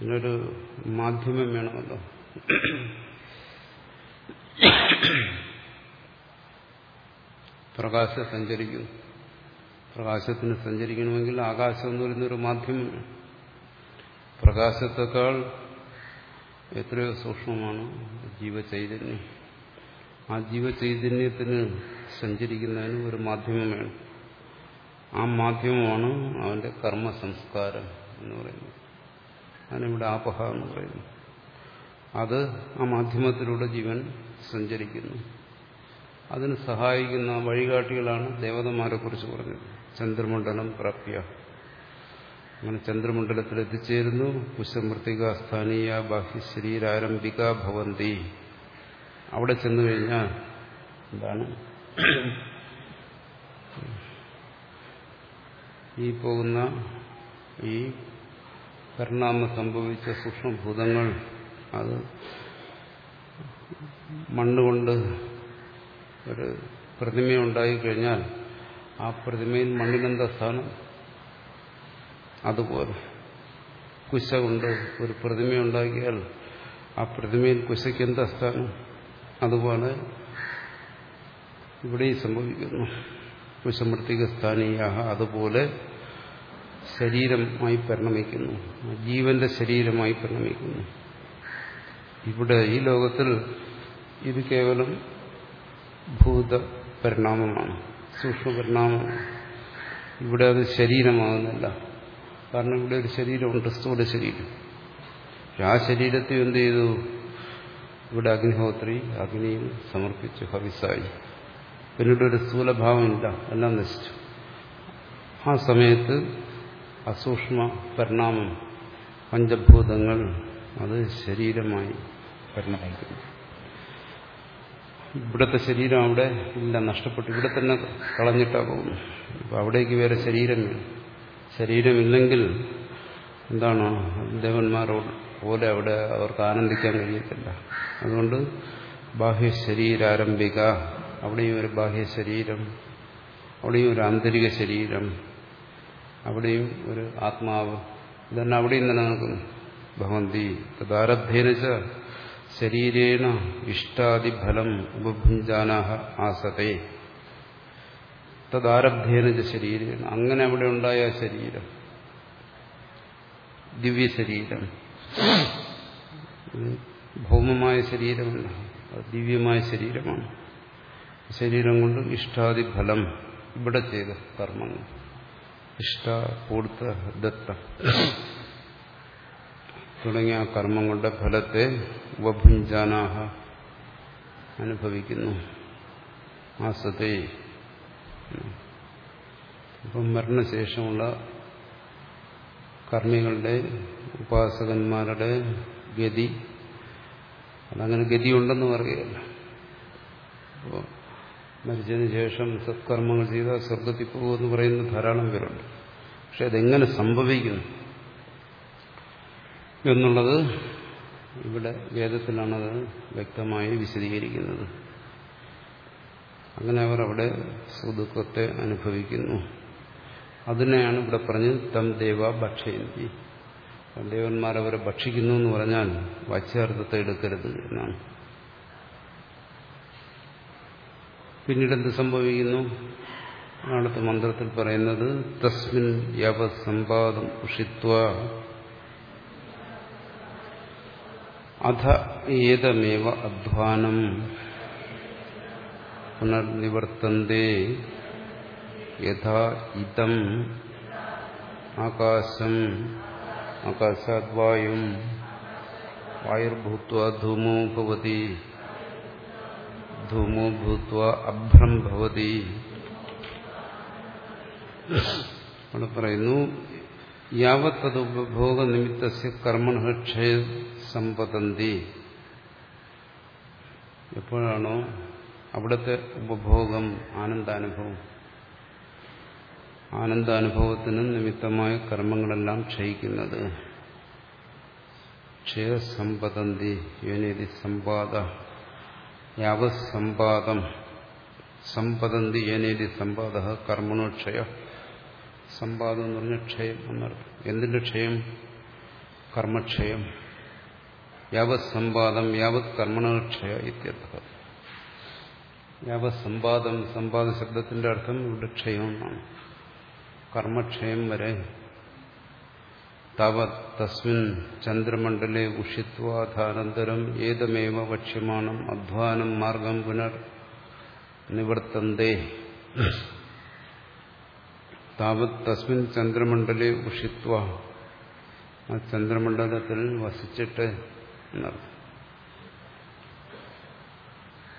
ഇതിനൊരു മാധ്യമം വേണമല്ലോ. പ്രകാശം സഞ്ചരിക്കുന്നു. പ്രകാശത്തിന് സഞ്ചരിക്കണമെങ്കിൽ ആകാശം എന്ന് പറയുന്നൊരു മാധ്യമം പ്രകാശത്തെക്കാൾ എത്രയോ സൂക്ഷ്മമാണ് ജീവചൈതന്യം. ആ ജീവചൈതന്യത്തിന് സഞ്ചരിക്കുന്നതിന് ഒരു മാധ്യമം വേണം. ആ മാധ്യമമാണ് അവന്റെ കർമ്മ സംസ്കാരം എന്ന് പറയുന്നത്. അതിനിവിടെ ആപഹ എന്ന് പറയുന്നു. അത് ആ മാധ്യമത്തിലൂടെ ജീവൻ സഞ്ചരിക്കുന്നു. അതിന് സഹായിക്കുന്ന വഴികാട്ടികളാണ് ദേവതമാരെ കുറിച്ച് പറഞ്ഞത്. ചന്ദ്രമണ്ഡലം പ്രാപ്യ. അങ്ങനെ ചന്ദ്രമണ്ഡലത്തിൽ എത്തിച്ചേരുന്നു. കുശമൃത്തിക സ്ഥാനീയ ബാഹ്യശരീരാരംഭിക ഭവന്തി. അവിടെ ചെന്നു കഴിഞ്ഞാൽ എന്താണ്? ഈ പോകുന്ന ഈ പരിണാമം സംഭവിച്ച സൂക്ഷ്മഭൂതങ്ങൾ അത് മണ്ണുകൊണ്ട് ഒരു പ്രതിമയുണ്ടായി കഴിഞ്ഞാൽ ആ പ്രതിമയിൽ മണ്ണിനെന്താ സ്ഥാനം. അതുപോലെ കുശ കൊണ്ട് ഒരു പ്രതിമ ഉണ്ടാക്കിയാൽ ആ പ്രതിമയിൽ കുശയ്ക്ക് എന്താ സ്ഥാനം? അതുപോലെ ഇവിടെ സംഭവിക്കുന്നു. കുശമൃത്തിക സ്ഥാനീയ. അതുപോലെ ശരീരമായി പരിണമിക്കുന്നു. ജീവന്റെ ശരീരമായി പരിണമിക്കുന്നു. ഇവിടെ ഈ ലോകത്തിൽ ഇത് കേവലം ഭൂത പരിണാമമാണ് സൂക്ഷ്മപരിണാമമാണ് ഇവിടെ അത് ശരീരമാകുന്നില്ല. കാരണം ഇവിടെ ഒരു ശരീരമുണ്ട് സ്ഥൂല ശരീരം. ആ ശരീരത്തെ എന്ത് ചെയ്തു? ഇവിടെ അഗ്നിഹോത്രി അഗ്നിയിൽ സമർപ്പിച്ചു ഹവിസായി. പിന്നീട് ഒരു സ്ഥൂലഭാവമില്ല എല്ലാം നശിച്ചു. ആ സമയത്ത് അസൂക്ഷ്മ പരിണാമം പഞ്ചഭൂതങ്ങൾ അത് ശരീരമായി പരിണമിക്കുന്നു. ഇവിടുത്തെ ശരീരം അവിടെ ഇല്ല നഷ്ടപ്പെട്ടു. ഇവിടെ തന്നെ കളഞ്ഞിട്ടാ പോകുന്നു അപ്പൊ അവിടേക്ക് വേറെ ശരീരം ശരീരമില്ലെങ്കിൽ എന്താണ് ദേവന്മാരോട് പോലെ അവിടെ അവർക്ക് ആനന്ദിക്കാൻ കഴിയത്തില്ല. അതുകൊണ്ട് ബാഹ്യ ശരീരാരംഭിക അവിടെയും ഒരു ബാഹ്യ ശരീരം അവിടെയും ഒരു ആന്തരിക ശരീരം അവിടെയും ഒരു ആത്മാവ്. ഇതന്നെ അവിടെയും നിലനിൽക്കുന്നു. ഭവന്തി തദാരബ്ധേനച്ച ശരീരേണ ഇഷ്ടാദിഫലം ഉപഭുഞ്ചാനാഹ ആസതേ തദാരബ്ധേനജ ശരീരേണ. അങ്ങനെ അവിടെ ഉണ്ടായ ശരീരം. ദിവ്യ ശരീരം ഭൗമമായ ശരീരമല്ല. ദിവ്യമായ ശരീരമാണ്. ശരീരം കൊണ്ട് ഇഷ്ടാദിഫലം ഇവിടെ ചെയ്ത കർമ്മങ്ങൾ. ഇഷ്ട പൂർത്ത ദത്ത. തുടങ്ങിയ ആ കർമ്മങ്ങളുടെ ഫലത്തെ ഉപഭുഞ്ചാനാഹ അനുഭവിക്കുന്നു. ആസത്തെ അപ്പം മരണശേഷമുള്ള കർമ്മികളുടെ ഉപാസകന്മാരുടെ ഗതി. അതങ്ങനെ ഗതിയുണ്ടെന്ന് പറയുകയല്ല. അപ്പോൾ മരിച്ചതിന് ശേഷം സത്കർമ്മങ്ങൾ ചെയ്താൽ സ്വർഗത്തിൽ പോകുമെന്ന് പറയുന്ന ധാരാളം പേരുണ്ട്. പക്ഷെ അതെങ്ങനെ സംഭവിക്കുന്നു? എന്നുള്ളത് ഇവിടെ വേദത്തിലാണത് വ്യക്തമായി വിശദീകരിക്കുന്നത്. അങ്ങനെ അവർ അവിടെ സുദുഃഖത്തെ അനുഭവിക്കുന്നു. അതിനെയാണ് ഇവിടെ പറഞ്ഞ് തം ദേവ ഭക്ഷയന്തി. ദേവന്മാർ അവരെ ഭക്ഷിക്കുന്നു എന്ന് പറഞ്ഞാൽ വാച്യാർത്ഥത്തെ എടുക്കരുത് എന്നാണ്. പിന്നീട് എന്ത് സംഭവിക്കുന്നു? അടുത്ത മന്ത്രത്തിൽ പറയുന്നത് തസ്മിൻ യവ ഉഷിത്വ അധ ഏതമേവ അധ്വാനം? പുനർനിവർത്തന്തേ. യഥാ ഇതം ആകാശം. ആകാശാദ്വായും വായുർഭൂത്വ ധൂമോ ഭവതി. ധൂമോ ഭൂത്വ അഭ്രം ഭവതി. അവിടെ പറയുന്നു യാവത്തത് നിമിത്തസ്യ നിമിത്ത കർമ്മണ ക്ഷയ സമ്പതന്തി എപ്പോഴാണോ അവിടുത്തെ ഉപഭോഗം ആനന്ദാനുഭവം. ആനന്ദാനുഭവത്തിന് നിമിത്തമായ കർമ്മങ്ങളെല്ലാം ക്ഷയിക്കുന്നത്. ക്ഷയസമ്പതന്തി യോനിധി സമ്പാദ യാവത് സമ്പാദം സമ്പതന്തി യോനിധി സമ്പാദ കർമ്മണോക്ഷയ സമ്പാദം എന്ന് പറഞ്ഞ ക്ഷയം എന്നർത്ഥം. എന്തിന്റെ ക്ഷയം? കർമ്മക്ഷയം. യാവത് സമ്പാദം യാവത് കർമ്മണക്ഷയ ഇത്യർത്ഥം. യാവത് സമ്പാദം സമ്പാദ ശബ്ദത്തിന്റെ അർത്ഥം ഇവിടെ ക്ഷയം കർമ്മക്ഷയം വരെ താവത് തസ്മിൻ ചന്ദ്രമണ്ഡലെ ഉഷിത്വാധാനന്തരം ഏതമേവ വക്ഷ്യമാണം അധ്വാനം മാർഗം പുനർ നിവർത്തന്തേ. താവത് തസ്മിൻ ചന്ദ്രമണ്ഡലെ ഉഷിത്വ. ആ ചന്ദ്രമണ്ഡലത്തിൽ വസിച്ചിട്ട് എന്നർത്ഥം.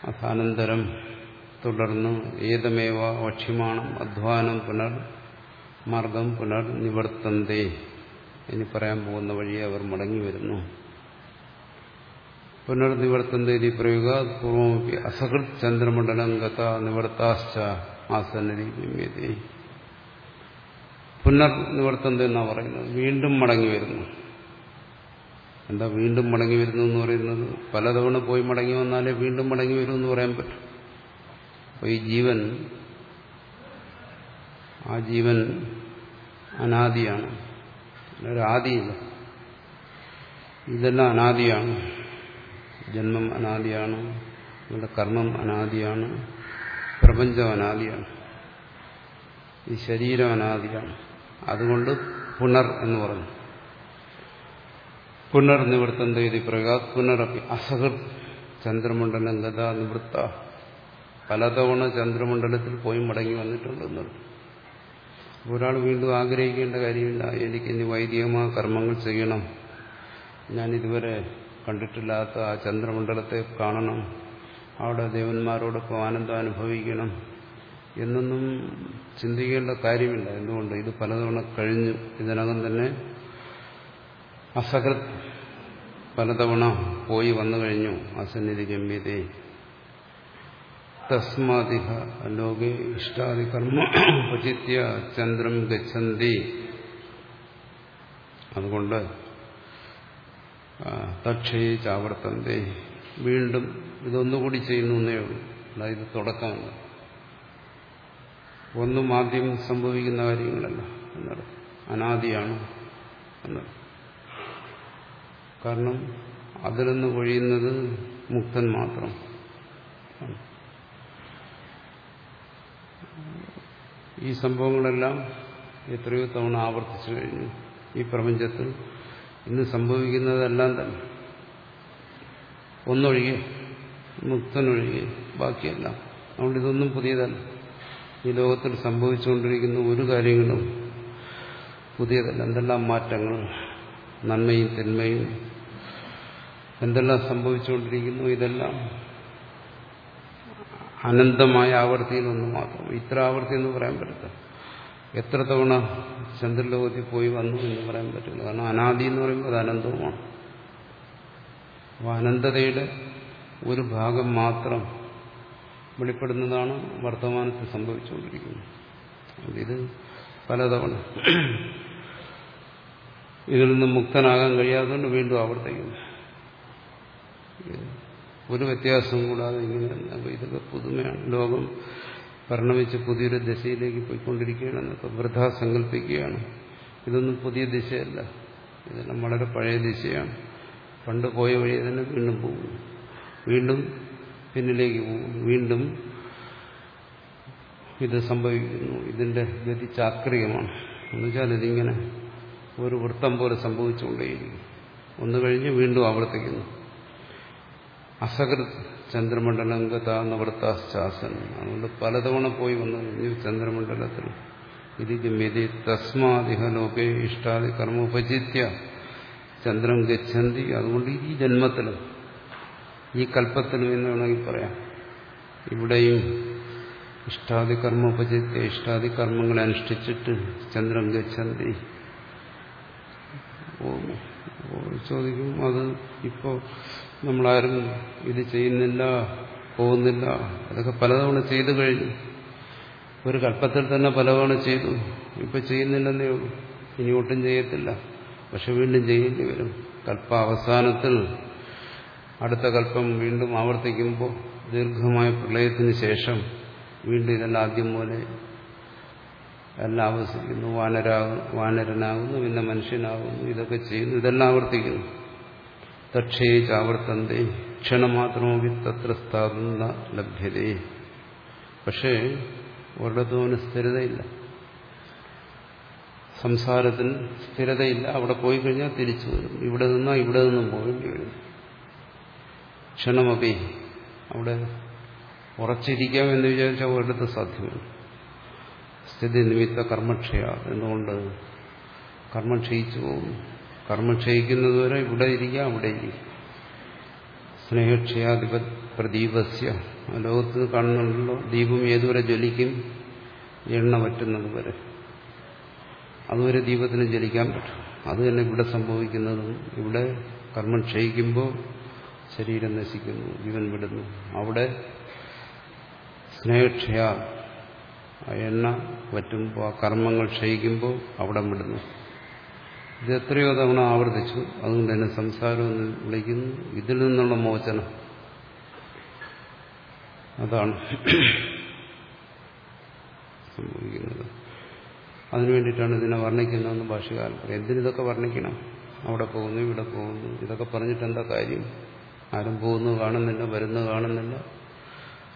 അഥാനന്തരം തുടർന്ന് ഏതമേവ വക്ഷ്യമാണം അധ്വാനം പുനർ മാർഗം പുനർ നിവർത്തന്തേ. ഇനി പറയാൻ പോകുന്ന വഴിയെ അവർ മടങ്ങി വരുന്നു. പുനർനിവർത്തന്ത ഇതി പ്രയുക പൂർവമി അസഹൃത് ചന്ദ്രമണ്ഡലം ഗത നിവർത്താശ്ച ആസന്നതി ഗമ്യതേ പുനർനിവർത്തന്ത എന്നാ പറയുന്നത്? വീണ്ടും മടങ്ങി വരുന്നു. എന്താ വീണ്ടും മടങ്ങി വരുന്നു എന്ന് പറയുന്നത്? പലതവണ പോയി മടങ്ങി വന്നാലേ വീണ്ടും മടങ്ങി വരും എന്ന് പറയാൻ പറ്റും. അപ്പോൾ ഈ ജീവൻ ആ ജീവൻ അനാദിയാണ്. ഒരാദിയില്ല ഇതെല്ലാം അനാദിയാണ്. ജന്മം അനാദിയാണ്. നിങ്ങളുടെ കർമ്മം അനാദിയാണ്. പ്രപഞ്ചം അനാദിയാണ്. ഈ ശരീരം അനാദിയാണ്. അതുകൊണ്ട് പുനർ എന്ന് പറഞ്ഞു. പുനർനിവൃത്തം തേതി പ്രകാശ് പുനരപ്പി അസഹൃത് ചന്ദ്രമണ്ഡലം ഗതാ നിവൃത്ത. പലതവണ ചന്ദ്രമണ്ഡലത്തിൽ പോയി മടങ്ങി വന്നിട്ടുണ്ടെന്നത് ഒരാൾ വീണ്ടും ആഗ്രഹിക്കേണ്ട കാര്യമില്ല. എനിക്ക് ഇനി വൈദികമായ കർമ്മങ്ങൾ ചെയ്യണം. ഞാൻ ഇതുവരെ കണ്ടിട്ടില്ലാത്ത ആ ചന്ദ്രമണ്ഡലത്തെ കാണണം. അവിടെ ദേവന്മാരോടൊപ്പം ആനന്ദം അനുഭവിക്കണം. എന്നൊന്നും ചിന്തിക്കേണ്ട കാര്യമില്ല. എന്തുകൊണ്ട്? ഇത് പലതവണ കഴിഞ്ഞു. ഇതിനകം തന്നെ അസകൃത് പലതവണ പോയി വന്നു കഴിഞ്ഞു. അസന്നിധി ഗമ്യതേ തസ്മാതിഹ ലോകെ ഇഷ്ടാദി കർമ്മ ഭജിത്യ ചന്ദ്രം ഗച്ഛന്തി. അതുകൊണ്ട് തക്ഷയെ ചാവർത്തന്തേ. വീണ്ടും ഇതൊന്നുകൂടി ചെയ്യുന്നു എന്നേ ഉള്ളൂ. അതായത് തുടക്കമല്ല ഒന്നും ആദ്യം സംഭവിക്കുന്ന കാര്യങ്ങളല്ല എന്നർത്ഥം അനാദിയാണ് കാരണം അതിൽ നിന്ന് കൊഴിയുന്നത് മുക്തൻ മാത്രം. ഈ സംഭവങ്ങളെല്ലാം എത്രയോ തവണ ആവർത്തിച്ചു കഴിഞ്ഞു. ഈ പ്രപഞ്ചത്തിൽ ഇന്ന് സംഭവിക്കുന്നതെല്ലാം തന്നെ. ഒന്നൊഴികെ മുക്തനൊഴികെ ബാക്കിയെല്ലാം. അതുകൊണ്ട് ഇതൊന്നും പുതിയതല്ല. ഈ ലോകത്തിൽ സംഭവിച്ചുകൊണ്ടിരിക്കുന്ന ഒരു കാര്യങ്ങളും പുതിയതല്ല. എന്തെല്ലാം മാറ്റങ്ങൾ നന്മയും തിന്മയും എന്തെല്ലാം സംഭവിച്ചുകൊണ്ടിരിക്കുന്നു ഇതെല്ലാം അനന്തമായ ആവർത്തിയിൽ ഒന്ന് മാത്രം. ഇത്ര ആവർത്തി എന്ന് പറയാൻ പറ്റില്ല. എത്ര തവണ ചന്ദ്രലോകത്തിൽ പോയി വന്നു എന്ന് പറയാൻ പറ്റില്ല. കാരണം അനാദി എന്ന് പറയുമ്പോൾ അത് അനന്തവുമാണ്. അപ്പോൾ അനന്തതയുടെ ഒരു ഭാഗം മാത്രം വെളിപ്പെടുന്നതാണ് വർത്തമാനത്തിൽ സംഭവിച്ചുകൊണ്ടിരിക്കുന്നത്. ഇത് പലതവണ. ഇതിൽ നിന്ന് മുക്തനാകാൻ കഴിയാത്തതുകൊണ്ട് വീണ്ടും ആവർത്തിക്കുന്നു. ഒരു വ്യത്യാസവും കൂടാതെ ഇങ്ങനെ അപ്പോൾ ഇതൊക്കെ പുതുമയാണ്. ലോകം പരിണമിച്ച് പുതിയൊരു ദിശയിലേക്ക് പോയിക്കൊണ്ടിരിക്കുകയാണ്. എന്നൊക്കെ വൃഥ സങ്കല്പിക്കുകയാണ്. ഇതൊന്നും പുതിയ ദിശയല്ല. ഇതെല്ലാം വളരെ പഴയ ദിശയാണ്. പണ്ട് പോയ വഴി തന്നെ വീണ്ടും പോകുന്നു. വീണ്ടും പിന്നിലേക്ക് പോകും വീണ്ടും ഇത് സംഭവിക്കുന്നു. ഇതിന്റെ ഗതി ചാക്രികമാണ്. എന്നുവെച്ചാൽ ഇതിങ്ങനെ ഒരു വൃത്തം പോലെ സംഭവിച്ചുകൊണ്ടേയിരിക്കും ഒന്ന് കഴിഞ്ഞ് വീണ്ടും ആവർത്തിക്കുന്നു. അസകൃത് ചന്ദ്രമണ്ഡലം ഗതാന്ന വൃത്താശ്ചാസൻ അതുകൊണ്ട് പലതവണ പോയി വന്നു കഴിഞ്ഞു ചന്ദ്രമണ്ഡലത്തിൽ ഇത് ഗമ്യതി തസ്മാദിഹ ലോകെ ഇഷ്ടാദി കർമ്മ ഉപചിത്യ ചന്ദ്രം ഗച്ഛന്തി. അതുകൊണ്ട് ഈ ജന്മത്തിലും ഈ കൽപ്പത്തിനും എന്ന് വേണമെങ്കിൽ പറയാം. ഇവിടെയും ഇഷ്ടാദി കർമ്മ ഉപചിത്യ ഇഷ്ടാദി കർമ്മങ്ങളെ അനുഷ്ഠിച്ചിട്ട് ചന്ദ്രം ഗച്ഛന്തി ചോദിക്കും അത് ഇപ്പോൾ നമ്മളാരും ഇത് ചെയ്യുന്നില്ല പോകുന്നില്ല? അതൊക്കെ പലതവണ ചെയ്തു കഴിഞ്ഞു. ഒരു കൽപ്പത്തിൽ തന്നെ പലതവണ ചെയ്തു. ഇപ്പം ചെയ്യുന്നില്ലെന്നേ ഉള്ളൂ. ഇനി ഒട്ടും ചെയ്യത്തില്ല. പക്ഷെ വീണ്ടും ചെയ്യേണ്ടി വരും. കൽപ്പ അവസാനത്തിൽ അടുത്ത കല്പം വീണ്ടും ആവർത്തിക്കുമ്പോൾ ദീർഘമായ പ്രളയത്തിന് ശേഷം വീണ്ടും ഇതെല്ലാം ആദ്യം പോലെ എല്ലാം ആവശ്യിക്കുന്നു വാനരാകുന്നു വാനരനാകുന്നു പിന്നെ മനുഷ്യനാകുന്നു. ഇതൊക്കെ ചെയ്യുന്നു. ഇതെല്ലാം ആവർത്തിക്കുന്നു. തക്ഷേ ക്ഷണമാത്രമോ വിത്തത്ര സ്ഥാപന ലഭ്യതേ. പക്ഷേ ഒരിടത്തും സ്ഥിരതയില്ല. സംസാരത്തിൽ സ്ഥിരതയില്ല. അവിടെ പോയി കഴിഞ്ഞാൽ തിരിച്ചു വരും. ഇവിടെ നിന്നാ ഇവിടെ നിന്നും പോകേണ്ടി വരും. ക്ഷണമപി അവിടെ ഉറച്ചിരിക്കാം എന്ന് വിചാരിച്ചാൽ ഒരിടത്ത് സാധ്യമല്ല. സ്ഥിതി നിമിത്ത കർമ്മക്ഷയ എന്നുകൊണ്ട് കർമ്മം ക്ഷയിച്ചു പോകും കർമ്മം ക്ഷയിക്കുന്നതുവരെ ഇവിടെ ഇരിക്കാം അവിടെ ഇരിക്കാം. സ്നേഹക്ഷയാധിപ പ്രദീപസ്യ. ലോകത്ത് കാണുന്നുണ്ടല്ലോ ദീപം ഏതുവരെ ജ്വലിക്കും? എണ്ണ പറ്റുന്നത് വരെ. അതുവരെ ദീപത്തിന് ജ്വലിക്കാൻ പറ്റും. അത് തന്നെ ഇവിടെ സംഭവിക്കുന്നതും. ഇവിടെ കർമ്മം ക്ഷയിക്കുമ്പോൾ ശരീരം നശിക്കുന്നു ജീവൻ വിടുന്നു. അവിടെ സ്നേഹക്ഷയ എണ്ണ പറ്റുമ്പോൾ ആ കർമ്മങ്ങൾ ക്ഷയിക്കുമ്പോൾ അവിടെ വിടുന്നു. ഇത് എത്രയോ തവണ ആവർത്തിച്ചു. അതുകൊണ്ട് തന്നെ സംസാരം വിളിക്കുന്നു. ഇതിൽ നിന്നുള്ള മോചനം. അതാണ് സംഭവിക്കുന്നത്. അതിനു വേണ്ടിയിട്ടാണ് ഇതിനെ വർണിക്കുന്നതെന്ന് ഭാഷകാരൻ പറയും എന്തിനിതൊക്കെ വർണിക്കണം? അവിടെ പോകുന്നു ഇവിടെ പോകുന്നു. ഇതൊക്കെ പറഞ്ഞിട്ട് എന്താ കാര്യം? ആരും പോകുന്നു കാണുന്നില്ല വരുന്നു കാണുന്നില്ല.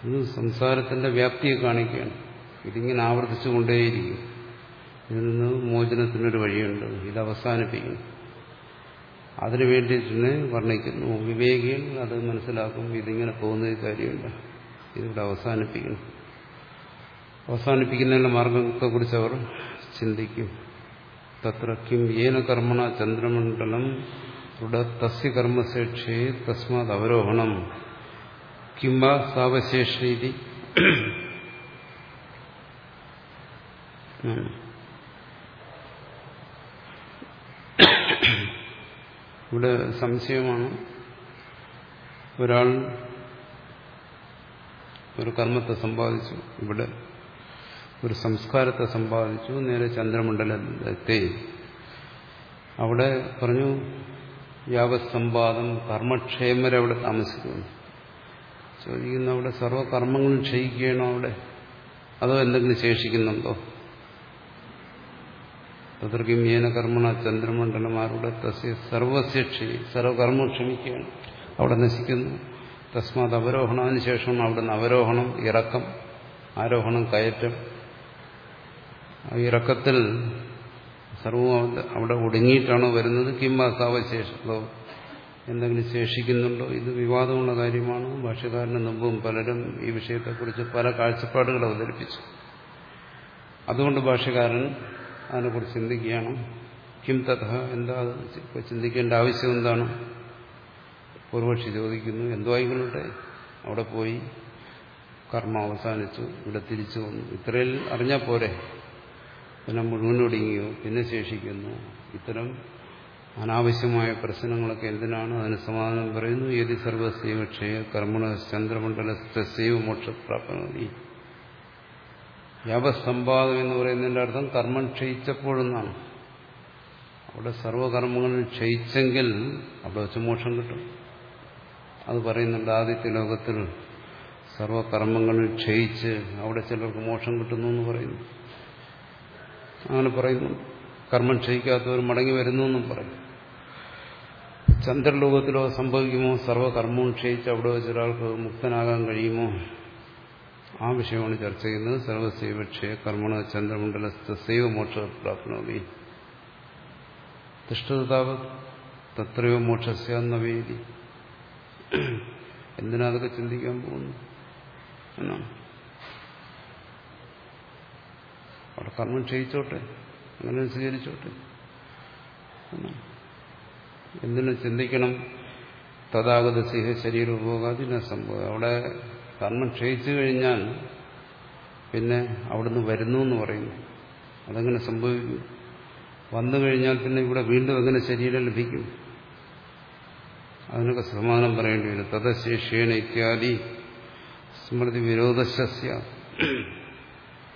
ഇത് സംസാരത്തിന്റെ വ്യാപ്തിയെ കാണിക്കുകയാണ്. ഇതിങ്ങനെ ആവർത്തിച്ചു കൊണ്ടേയിരിക്കും. ഇതിൽ നിന്ന് മോചനത്തിനൊരു വഴിയുണ്ട്. ഇത് അവസാനിപ്പിക്കുന്നു. അതിനു തന്നെ വർണിക്കുന്നു. വിവേകികൾ അത് മനസ്സിലാക്കും. ഇതിങ്ങനെ പോകുന്ന കാര്യമില്ല ഇതിവിടെ അവസാനിപ്പിക്കുന്നു. അവസാനിപ്പിക്കുന്നതിനുള്ള മാർഗത്തെക്കുറിച്ച് അവർ ചിന്തിക്കും. തത്ര കിം ഏന കർമ്മണ ചന്ദ്രമണ്ഡലം ഇവിടെ തസ്യ കർമ്മശേഷേ തസ്മാത് അവരോഹണം കിംബ സാവശേഷീതി ഇവിടെ സംശയമാണ്. ഒരാൾ ഒരു കർമ്മത്തെ സമ്പാദിച്ചു. ഇവിടെ ഒരു സംസ്കാരത്തെ സമ്പാദിച്ചു. നേരെ ചന്ദ്രമണ്ഡലത്തെ അവിടെ പറഞ്ഞു യാവത് സമ്പാദം കർമ്മക്ഷേമരെ അവിടെ താമസിക്കുന്നു. ചോദിക്കുന്ന അവിടെ സർവകർമ്മങ്ങളും ക്ഷയിക്കുകയാണോ അവിടെ? അതോ എന്തെങ്കിലും ശേഷിക്കുന്നുണ്ടോ? തത്രക്കും ഏന കർമ്മണ ചന്ദ്രമണ്ഡലമാരുടെ തസ്യ സർവസ്യക്ഷി സർവകർമ്മം ക്ഷമിക്കുകയാണ്. അവിടെ നശിക്കുന്നു. തസ്മാത് അവരോഹണത്തിന് അതിനുശേഷം അവിടുന്ന് അവരോഹണം ഇറക്കം ആരോഹണം കയറ്റം. ഇറക്കത്തിൽ സർവവും അവിടെ ഒടുങ്ങിയിട്ടാണോ വരുന്നത്? കിംബാസാവശേഷമോ എന്തെങ്കിലും ശേഷിക്കുന്നുണ്ടോ? ഇത് വിവാദമുള്ള കാര്യമാണ്. ഭാഷകാരന് മുമ്പും പലരും ഈ വിഷയത്തെക്കുറിച്ച് പല കാഴ്ചപ്പാടുകൾ അവതരിപ്പിച്ചു. അതുകൊണ്ട് ഭാഷകാരൻ അതിനെക്കുറിച്ച് ചിന്തിക്കുകയാണ്. കിം തഥ എന്താ ചിന്തിക്കേണ്ട ആവശ്യം എന്താണ്? പൂർവക്ഷി ചോദിക്കുന്നു എന്തോ ആയിക്കൊള്ളട്ടെ? അവിടെ പോയി കർമ്മം അവസാനിച്ചു ഇവിടെ തിരിച്ചു വന്നു. ഇത്രയിൽ അറിഞ്ഞാൽ പോരെ? പിന്നെ മുഴുവനൊടുങ്ങിയോ പിന്നെ ശേഷിക്കുന്നു. ഇത്തരം അനാവശ്യമായ പ്രശ്നങ്ങളൊക്കെ എന്തിനാണ്? അതിന് സമാധാനം പറയുന്നു. യതി സർവസൈവ ക്ഷയ കർമ്മണ ചന്ദ്രമണ്ഡലസ്തൈവ മോക്ഷപ്രാപ്തി യാവസമ്പാദം എന്ന് പറയുന്നതിന്റെ അർത്ഥം കർമ്മം ക്ഷയിച്ചപ്പോഴെന്നാണ്. അവിടെ സർവകർമ്മങ്ങൾ ക്ഷയിച്ചെങ്കിൽ അവിടെ വെച്ച് മോക്ഷം കിട്ടും. അത് പറയുന്നുണ്ട് ആദിത്യ ലോകത്തിൽ സർവകർമ്മങ്ങൾ ക്ഷയിച്ച് അവിടെ ചിലർക്ക് മോക്ഷം കിട്ടുന്നു എന്ന് പറയുന്നു. അങ്ങനെ പറയുന്നു. കർമ്മം ക്ഷയിക്കാത്തവർ മടങ്ങി വരുന്നു എന്നും പറയും ചന്ദ്രലോകത്തിലോ സംഭവിക്കുമോ? സർവകർമ്മവും ക്ഷയിച്ച് അവിടെ വെച്ച് ഒരാൾക്ക് മുക്തനാകാൻ കഴിയുമോ? ആ വിഷയമാണ് ചർച്ച ചെയ്യുന്നത്. സർവസൈവക്ഷയ കർമ്മണ ചന്ദ്രമണ്ഡലസ്ഥ സൈവ മോക്ഷ പ്രാപ്നോവി തിഷ്ടതാവ് തത്രയോ മോക്ഷസ്യാന്ന വേദി എന്തിനാ അതൊക്കെ ചിന്തിക്കാൻ പോകുന്നു എന്നാണ്. അവിടെ കർമ്മം ക്ഷയിച്ചോട്ടെ അങ്ങനെ സ്വീകരിച്ചോട്ടെ. എന്തിനു ചിന്തിക്കണം? തഥാഗത സിഹ ശരീര ഉപഭോഗാതിന സംഭവം. അവിടെ കർമ്മം ക്ഷയിച്ചു കഴിഞ്ഞാൽ പിന്നെ അവിടുന്ന് വരുന്നു എന്ന് പറയുന്നു. അതെങ്ങനെ സംഭവിക്കും? വന്നു കഴിഞ്ഞാൽ പിന്നെ ഇവിടെ വീണ്ടും എങ്ങനെ ശരീരം ലഭിക്കും? അതിനൊക്കെ സമാധാനം പറയേണ്ടി വരും. തഥശേഷേണ ഇത്യാദി. സ്മൃതി വിരോധസ്യ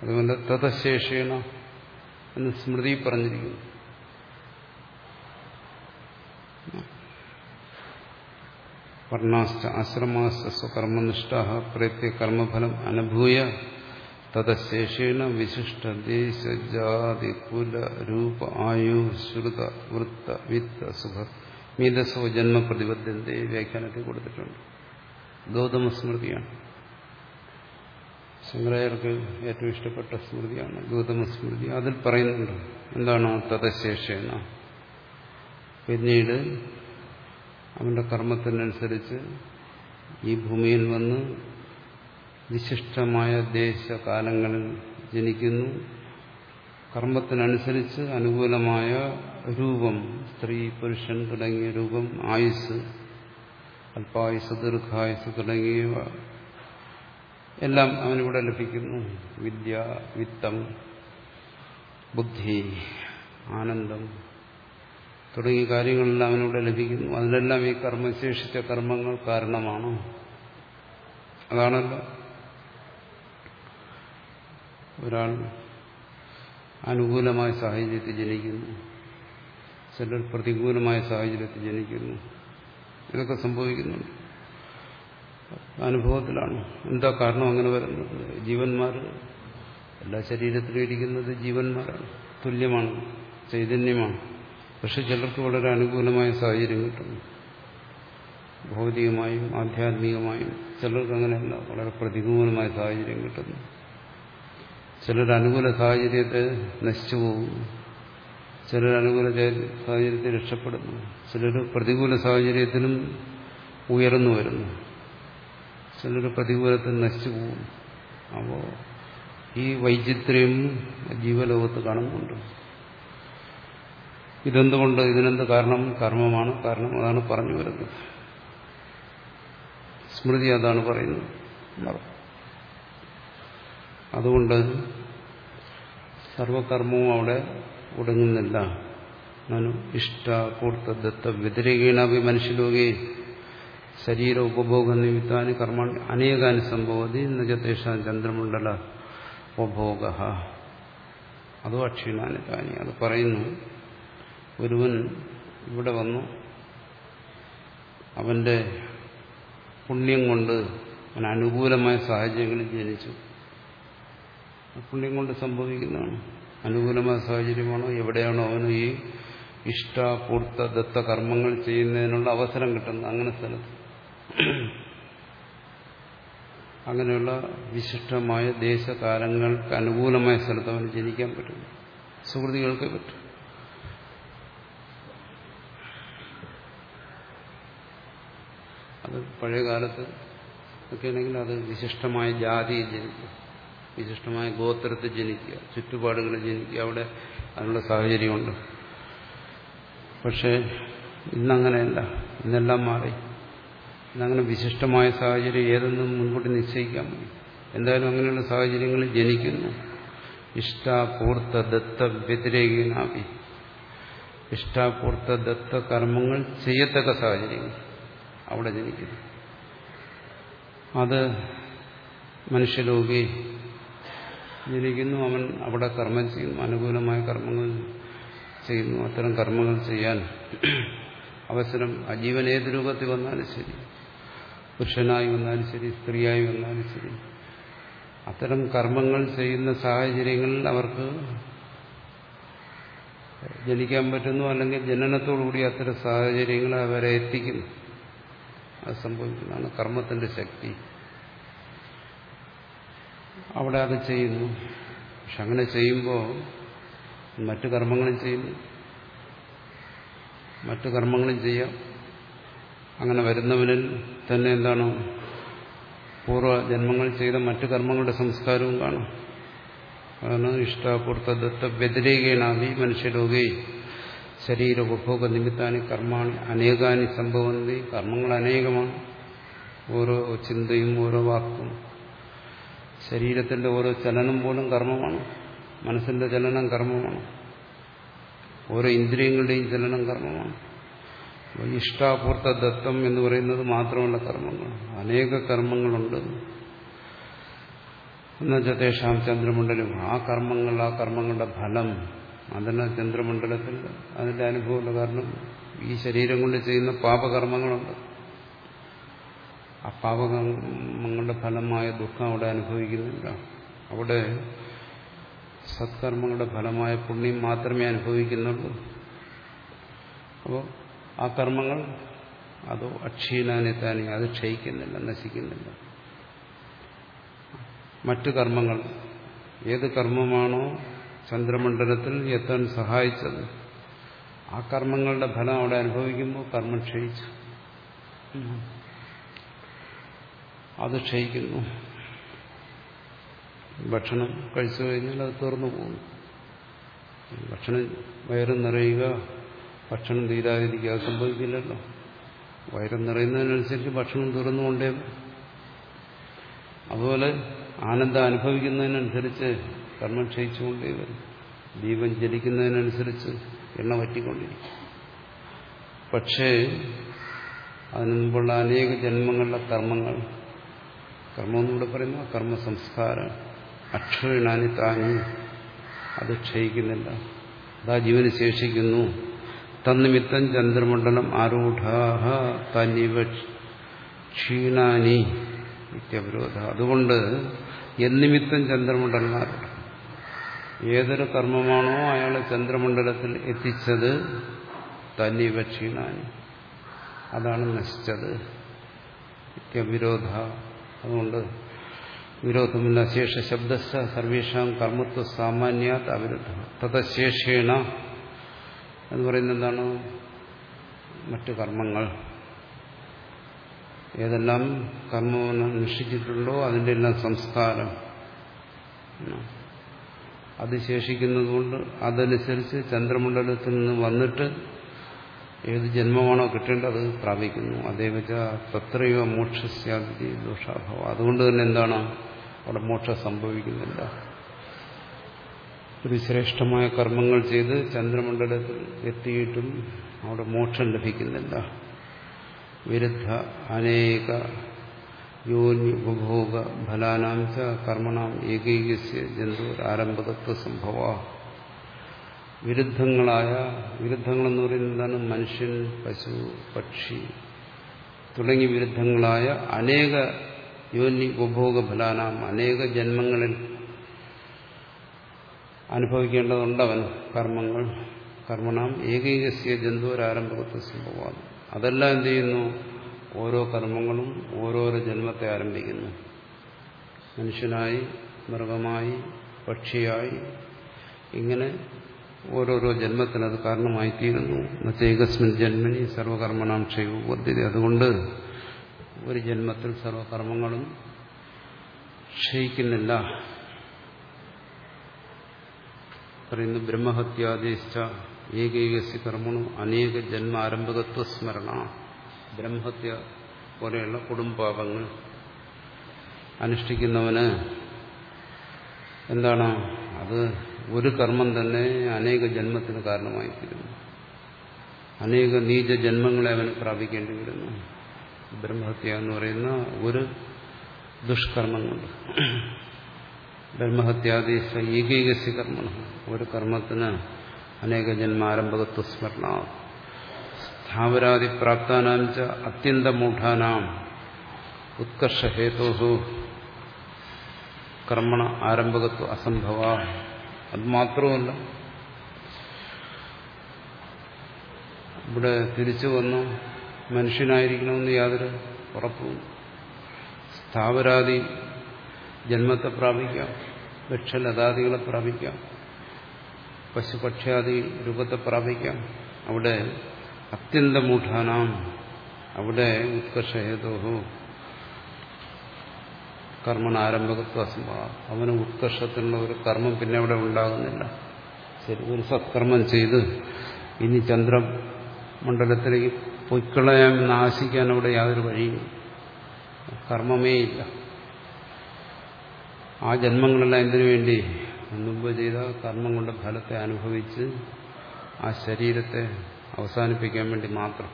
അതുകൊണ്ട് തഥശേഷേണ എന്ന് സ്മൃതി പറഞ്ഞിരിക്കുന്നു. വർണാശ്ച ആശ്രമാശ്ച കർമ്മഫലം അനുഭൂയ തതശേഷേണ വിശിഷ്ട ദേശ ജാതി കുല രൂപ ആയു ശ്രുത വൃത്ത വിത്ത സുഖ മീതസോ ജന്മ പ്രതിബദ്ധന്റെ വ്യാഖ്യാനത്തിൽ കൊടുത്തിട്ടുണ്ട്. ഗൗതമ സ്മൃതിയാണ് ശങ്കരാചാര്യർക്ക് ഏറ്റവും ഇഷ്ടപ്പെട്ട സ്മൃതിയാണ് ഗൗതമ സ്മൃതി. അതിൽ പറയുന്നുണ്ട് എന്താണോ തതശേഷേണ പിന്നീട് അവന്റെ കർമ്മത്തിനനുസരിച്ച് ഈ ഭൂമിയിൽ വന്ന് വിശിഷ്ടമായ ദേശകാലങ്ങളിൽ ജനിക്കുന്നു. കർമ്മത്തിനനുസരിച്ച് അനുകൂലമായ രൂപം സ്ത്രീ പുരുഷൻ തുടങ്ങിയ രൂപം ആയുസ് അല്പായുസ് ദീർഘായുസ് തുടങ്ങിയവ എല്ലാം അവനിവിടെ ലഭിക്കുന്നു. വിദ്യ വിത്തം ബുദ്ധി ആനന്ദം. തുടങ്ങിയ കാര്യങ്ങളെല്ലാം അവനിവിടെ ലഭിക്കുന്നു. അതിനെല്ലാം ഈ കർമ്മശേഷിച്ച കർമ്മങ്ങൾ കാരണമാണ്. അതാണല്ലോ. ഒരാൾ അനുകൂലമായ സാഹചര്യത്തിൽ ജനിക്കുന്നു. ചിലർ പ്രതികൂലമായ സാഹചര്യത്തിൽ ജനിക്കുന്നു. ഇതൊക്കെ സംഭവിക്കുന്നുണ്ട്. അനുഭവത്തിലാണ്. എന്താ കാരണം അങ്ങനെ വരുന്നത്? ജീവന്മാർ എല്ലാ ശരീരത്തിലും ഇരിക്കുന്നത് ജീവന്മാരാണ്. തുല്യമാണ് ചൈതന്യമാണ്. പക്ഷെ ചിലർക്ക് വളരെ അനുകൂലമായ സാഹചര്യം കിട്ടുന്നു ഭൗതികമായും ആധ്യാത്മികമായും ചിലർക്ക് അങ്ങനെയല്ല വളരെ പ്രതികൂലമായ സാഹചര്യം കിട്ടുന്നു. ചിലർ അനുകൂല സാഹചര്യത്തെ നശിച്ചു പോകുന്നു. ചിലർ അനുകൂല സാഹചര്യത്തെ രക്ഷപ്പെടുന്നു. ചിലർ പ്രതികൂല സാഹചര്യത്തിനും ഉയർന്നു വരുന്നു. ചിലർ പ്രതികൂലത്തിൽ നശിച്ചു പോകും അപ്പോൾ ഈ വൈചിത്ര്യം ജീവലോകത്ത് കാണുന്നുണ്ട്. ഇതെന്തുകൊണ്ട്? ഇതിനെന്ത് കാരണം? കർമ്മമാണ് കാരണം. അതാണ് പറഞ്ഞു വരുന്നത്. സ്മൃതി അതാണ് പറയുന്നത്. അതുകൊണ്ട് സർവകർമ്മവും അവിടെ ഒടുങ്ങുന്നില്ല. നനു ഇഷ്ട കൂർത്ത ദത്ത വ്യതിരേകീണാപി മനുഷ്യലോകെ ശരീര ഉപഭോഗ നിമിത്താന് കർമ്മ അനേകാനി സംഭവതി നജതേഷ ചന്ദ്രമണ്ഡല ഉപഭോഗ. അത് അക്ഷീണാനുകാനി അത് പറയുന്നു ഒരുവൻ ഇവിടെ വന്നു. അവന്റെ പുണ്യം കൊണ്ട് അവൻ അനുകൂലമായ സാഹചര്യങ്ങളിൽ ജനിച്ചു. പുണ്യം കൊണ്ട് സംഭവിക്കുന്നതാണ്. അനുകൂലമായ സാഹചര്യമാണോ? എവിടെയാണോ അവന് ഈ ഇഷ്ടപൂർത്ത ദത്ത കർമ്മങ്ങൾ ചെയ്യുന്നതിനുള്ള അവസരം കിട്ടുന്നത്? അങ്ങനെ സ്ഥലത്ത് അങ്ങനെയുള്ള വിശിഷ്ടമായ ദേശകാലങ്ങൾക്ക് അനുകൂലമായ സ്ഥലത്ത് അവന് ജനിക്കാൻ പറ്റും. സുഹൃതികൾക്ക് പറ്റും. അത് പഴയ കാലത്ത് ഒക്കെയാണെങ്കിൽ അത് വിശിഷ്ടമായ ജാതിയിൽ ജനിക്കുക വിശിഷ്ടമായ ഗോത്രത്തിൽ ജനിക്കുക. ചുറ്റുപാടുകളിൽ ജനിക്കുക. അവിടെ അതിനുള്ള സാഹചര്യമുണ്ട്. പക്ഷേ ഇന്നങ്ങനെയല്ല. ഇന്നെല്ലാം മാറി. ഇന്നങ്ങനെ വിശിഷ്ടമായ സാഹചര്യം ഏതെന്നും മുൻകൂട്ടി നിശ്ചയിക്കാൻ മതി. എന്തായാലും അങ്ങനെയുള്ള സാഹചര്യങ്ങളിൽ ജനിക്കുന്നു. ഇഷ്ടാപൂർത്ത ദത്ത വ്യതിരേകനാവി ഇഷ്ടാപൂർത്ത ദത്ത കർമ്മങ്ങൾ ചെയ്യത്തക്ക സാഹചര്യങ്ങൾ അവിടെ ജനിക്കുന്നു. അത് മനുഷ്യലോകി ജനിക്കുന്നു. അവൻ അവിടെ കർമ്മം ചെയ്യുന്നു. അനുകൂലമായ കർമ്മങ്ങൾ ചെയ്യുന്നു. അത്തരം കർമ്മങ്ങൾ ചെയ്യാൻ അവസരം അജീവൻ ഏത് രൂപത്തിൽ വന്നാലും ശരി. പുരുഷനായി വന്നാലും ശരി സ്ത്രീയായി വന്നാലും ശരി. അത്തരം കർമ്മങ്ങൾ ചെയ്യുന്ന സാഹചര്യങ്ങളിൽ അവർക്ക് ജനിക്കാൻ പറ്റുന്നു അല്ലെങ്കിൽ ജനനത്തോടുകൂടി അത്തരം സാഹചര്യങ്ങൾ അവരെ എത്തിക്കുന്നു. അത് സംഭവിക്കുന്നതാണ് കർമ്മത്തിന്റെ ശക്തി. അവിടെ അത് ചെയ്യുന്നു. പക്ഷെ അങ്ങനെ ചെയ്യുമ്പോൾ മറ്റു കർമ്മങ്ങളും ചെയ്യുന്നു. മറ്റു കർമ്മങ്ങളും ചെയ്യാം. അങ്ങനെ വരുന്നവനിൽ തന്നെ എന്താണ് പൂർവ ജന്മങ്ങൾ ചെയ്ത മറ്റു കർമ്മങ്ങളുടെ സംസ്കാരവും കാണും. അതാണ് ഇഷ്ടാപൂർത്ത ദത്ത വ്യതിരേകേണാവി മനുഷ്യലോകേ ശരീര ഉപഭോഗ നിമിത്താനി കർമാണി അനേകാനി സംഭവന്തി. കർമ്മങ്ങൾ അനേകമാണ്. ഓരോ ചിന്തയും ഓരോ വാക്കും. ശരീരത്തിന്റെ ഓരോ ചലനം പോലും കർമ്മമാണ്. മനസ്സിന്റെ ചലനം കർമ്മമാണ്. ഓരോ ഇന്ദ്രിയങ്ങളുടെയും ചലനം കർമ്മമാണ്. ഇഷ്ടാപൂർത്ത ദത്തം എന്ന് പറയുന്നത് മാത്രമല്ല കർമ്മങ്ങൾ. അനേക കർമ്മങ്ങളുണ്ട്. എന്നുവെച്ചാൽ ചന്ദ്രമണ്ഡലം. ആ കർമ്മങ്ങൾ ആ കർമ്മങ്ങളുടെ ഫലം അതിന് ചന്ദ്രമണ്ഡലത്തിൽ അതിന്റെ അനുഭവമുള്ള കാരണം ഈ ശരീരം കൊണ്ട് ചെയ്യുന്ന പാപകർമ്മങ്ങളുണ്ട്. ആ പാപകർമ്മങ്ങളുടെ ഫലമായ ദുഃഖം അവിടെ അനുഭവിക്കുന്നില്ല. അവിടെ സത്കർമ്മങ്ങളുടെ ഫലമായ പുണ്യം മാത്രമേ അനുഭവിക്കുന്നുള്ളൂ. അപ്പോൾ ആ കർമ്മങ്ങൾ അതോ താനെ അത് ക്ഷയിക്കുന്നില്ല നശിക്കുന്നില്ല. മറ്റു കർമ്മങ്ങൾ ഏത് കർമ്മമാണോ ചന്ദ്രമണ്ഡലത്തിൽ എത്താൻ സഹായിച്ചത് ആ കർമ്മങ്ങളുടെ ഫലം അവിടെ അനുഭവിക്കുമ്പോൾ കർമ്മം ക്ഷയിച്ചു. അത് ക്ഷയിക്കുന്നു. ഭക്ഷണം കഴിച്ചു കഴിഞ്ഞാൽ അത് തീർന്നു പോകുന്നു. ഭക്ഷണം വയറ് നിറയുക ഭക്ഷണം തീരാതിരിക്കുക അത് സംഭവിക്കില്ലല്ലോ. വയറ് നിറയുന്നതിനനുസരിച്ച് ഭക്ഷണം തീർന്നുകൊണ്ടേ അതുപോലെ ആനന്ദം അനുഭവിക്കുന്നതിനനുസരിച്ച് കർമ്മം ക്ഷയിച്ചുകൊണ്ടേ വരും. ദീപം ജലിക്കുന്നതിനനുസരിച്ച് എണ്ണ പറ്റിക്കൊണ്ടിരിക്കും പക്ഷേ അതിനു മുമ്പുള്ള അനേക ജന്മങ്ങളിലെ കർമ്മങ്ങൾ കർമ്മം എന്നിവിടെ പറയുന്ന കർമ്മ സംസ്കാരം അക്ഷീണാനി താങ്ങി അത് ക്ഷയിക്കുന്നില്ല. അതാ ജീവന് ശേഷിക്കുന്നു. തന്നിമിത്തം ചന്ദ്രമണ്ഡലം ആരൂഢാഹ തന്നിവ ക്ഷീണാനി നിത്യവിരോധ. അതുകൊണ്ട് എന്നിമിത്തം ചന്ദ്രമണ്ഡലം ആരൂഢ. ഏതൊരു കർമ്മമാണോ അയാളെ ചന്ദ്രമണ്ഡലത്തിൽ എത്തിച്ചത് തന്നിവ ക്ഷീണാനി. അതാണ് നശിച്ചത്. നിത്യവിരോധ. അതുകൊണ്ട് വിരോധമില്ല ശേഷ ശബ്ദ സർവേഷാം കർമ്മത്വ സാമാന്യാത് അവിരുദ്ധ. തഥശേഷേണ എന്ന് പറയുന്നത് എന്താണ്? മറ്റു കർമ്മങ്ങൾ. ഏതെല്ലാം കർമ്മം അനുഷ്ഠിച്ചിട്ടുണ്ടോ അതിന്റെ എല്ലാം സംസ്കാരം. അത് ശേഷിക്കുന്നതുകൊണ്ട് അതനുസരിച്ച് ചന്ദ്രമണ്ഡലത്തിൽ നിന്ന് വന്നിട്ട് ഏത് ജന്മമാണോ കിട്ടേണ്ടത് അത് പ്രാപിക്കുന്നു. അതേ അതേവച്ച തത്രയോ മോക്ഷസ്യാതി ദോഷാഭാവം. അതുകൊണ്ട് തന്നെ എന്താണ് അവിടെ മോക്ഷം സംഭവിക്കുന്നില്ല. ഒരു ശ്രേഷ്ഠമായ കർമ്മങ്ങൾ ചെയ്ത് ചന്ദ്രമണ്ഡലത്തിൽ എത്തിയിട്ടും അവിടെ മോക്ഷം ലഭിക്കുന്നില്ല. വിരുദ്ധ അനേക യോനി ഉപഭോഗ ഫലാനാംശ കർമ്മണാം ഏകൈകസ്യ ജന്തു ആരംഭതത്വ സംഭവ. വിരുദ്ധങ്ങളായ വിരുദ്ധങ്ങളെന്ന് പറയുന്നത് എന്താണ്? മനുഷ്യൻ പശു പക്ഷി തുടങ്ങി വിരുദ്ധങ്ങളായ അനേക യോനി ഉപഭോഗ ഫലാനാം അനേക ജന്മങ്ങളിൽ അനുഭവിക്കേണ്ടതുണ്ടവൻ കർമ്മങ്ങൾ. കർമ്മണം ഏകൈകസ്യ ജന്തുവരാരംഭത്തെ സംഭവമാണ് അതെല്ലാം എന്ത് ചെയ്യുന്നു ഓരോ കർമ്മങ്ങളും ഓരോരോ ജന്മത്തെ ആരംഭിക്കുന്നു. മനുഷ്യനായി മൃഗമായി പക്ഷിയായി ഇങ്ങനെ ഓരോരോ ജന്മത്തിനത് കാരണമായി തീരുന്നു മറ്റേകസ്മിൻ ജന്മനി സർവകർമ്മണാം ക്ഷയവും അതുകൊണ്ട് ഒരു ജന്മത്തിൽ സർവകർമ്മങ്ങളും ക്ഷയിക്കുന്നില്ല. പറയുന്നു ബ്രഹ്മഹത്യാദേശിച്ച ഏകൈകസ്യ കർമ്മണു അനേക ജന്മ ആരംഭകത്വ സ്മരണ ബ്രഹ്മഹത്യ പോലെയുള്ള കുടുംബാപങ്ങൾ അനുഷ്ഠിക്കുന്നവന് എന്താണ്? അത് ഒരു കർമ്മം തന്നെ അനേക ജന്മത്തിന് കാരണമായി തീരുന്നു അനേക നീച ജന്മങ്ങളെ അവന് പ്രാപിക്കേണ്ടി വരുന്നു ബ്രഹ്മഹത്യ എന്ന് പറയുന്ന ഒരു ദുഷ്കർമ്മം കൊണ്ട്. ബ്രഹ്മഹത്യാദി ഏകൈകസ്യ കർമ്മണം. ഒരു കർമ്മത്തിന് അനേക ജന്മാരംഭകത്വ സ്മരണ. സ്ഥാവരാദി പ്രാപ്താനാം ച അത്യന്തമൂഢാനാം. ഉത്കർഷഹേതു കർമ്മണ ആരംഭകത്വ അസംഭവ. അത് മാത്രമല്ല ഇവിടെ തിരിച്ചു വന്നു മനുഷ്യനായിരിക്കണമെന്ന് യാതൊരു ഉറപ്പും. സ്ഥാവരാദി ജന്മത്തെ പ്രാപിക്കാം. വൃക്ഷലതാദികളെ പ്രാപിക്കാം. പശുപക്ഷ്യാദി രൂപത്തെ പ്രാപിക്കാം. അവിടെ അത്യന്തമൂഢാനാം. അവിടെ ഉത്കർഷഹേതോഹോ. കർമ്മണ ആരംഭകത്വ അവന് ഉത്കർഷത്തിനുള്ള ഒരു കർമ്മം പിന്നെ അവിടെ ഉണ്ടാകുന്നില്ല. ശരി ഒരു സത്കർമ്മം ചെയ്ത് ഇനി ചന്ദ്രമണ്ഡലത്തിലേക്ക് പൊയ്ക്കളയാമെന്ന് ആശിക്കാൻ അവിടെ യാതൊരു വഴിയും കർമ്മമേ ഇല്ല. ആ ജന്മങ്ങളെല്ലാം എന്തിനു വേണ്ടി? മുമ്പ് ചെയ്ത കർമ്മം കൊണ്ട് ഫലത്തെ അനുഭവിച്ച് ആ ശരീരത്തെ അവസാനിപ്പിക്കാൻ വേണ്ടി മാത്രം.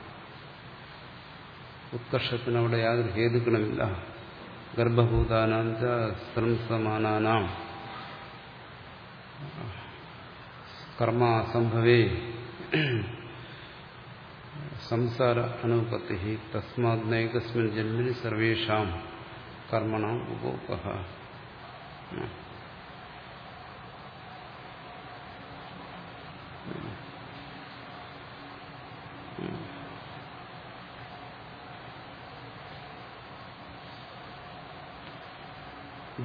ഉത്കർഷത്തിന് അവിടെ യാതൊരു ഹേതുക്കളുമില്ല. ഗർഭഭൂതാനാം ശ്രംസമാനാനാം അസംഭവേ സംസാര അനുപത്തി തസ്മാത് നൈകസ്മിൻ ജന്മിന് സർവേഷാം. കർമ്മണ ഉപോപ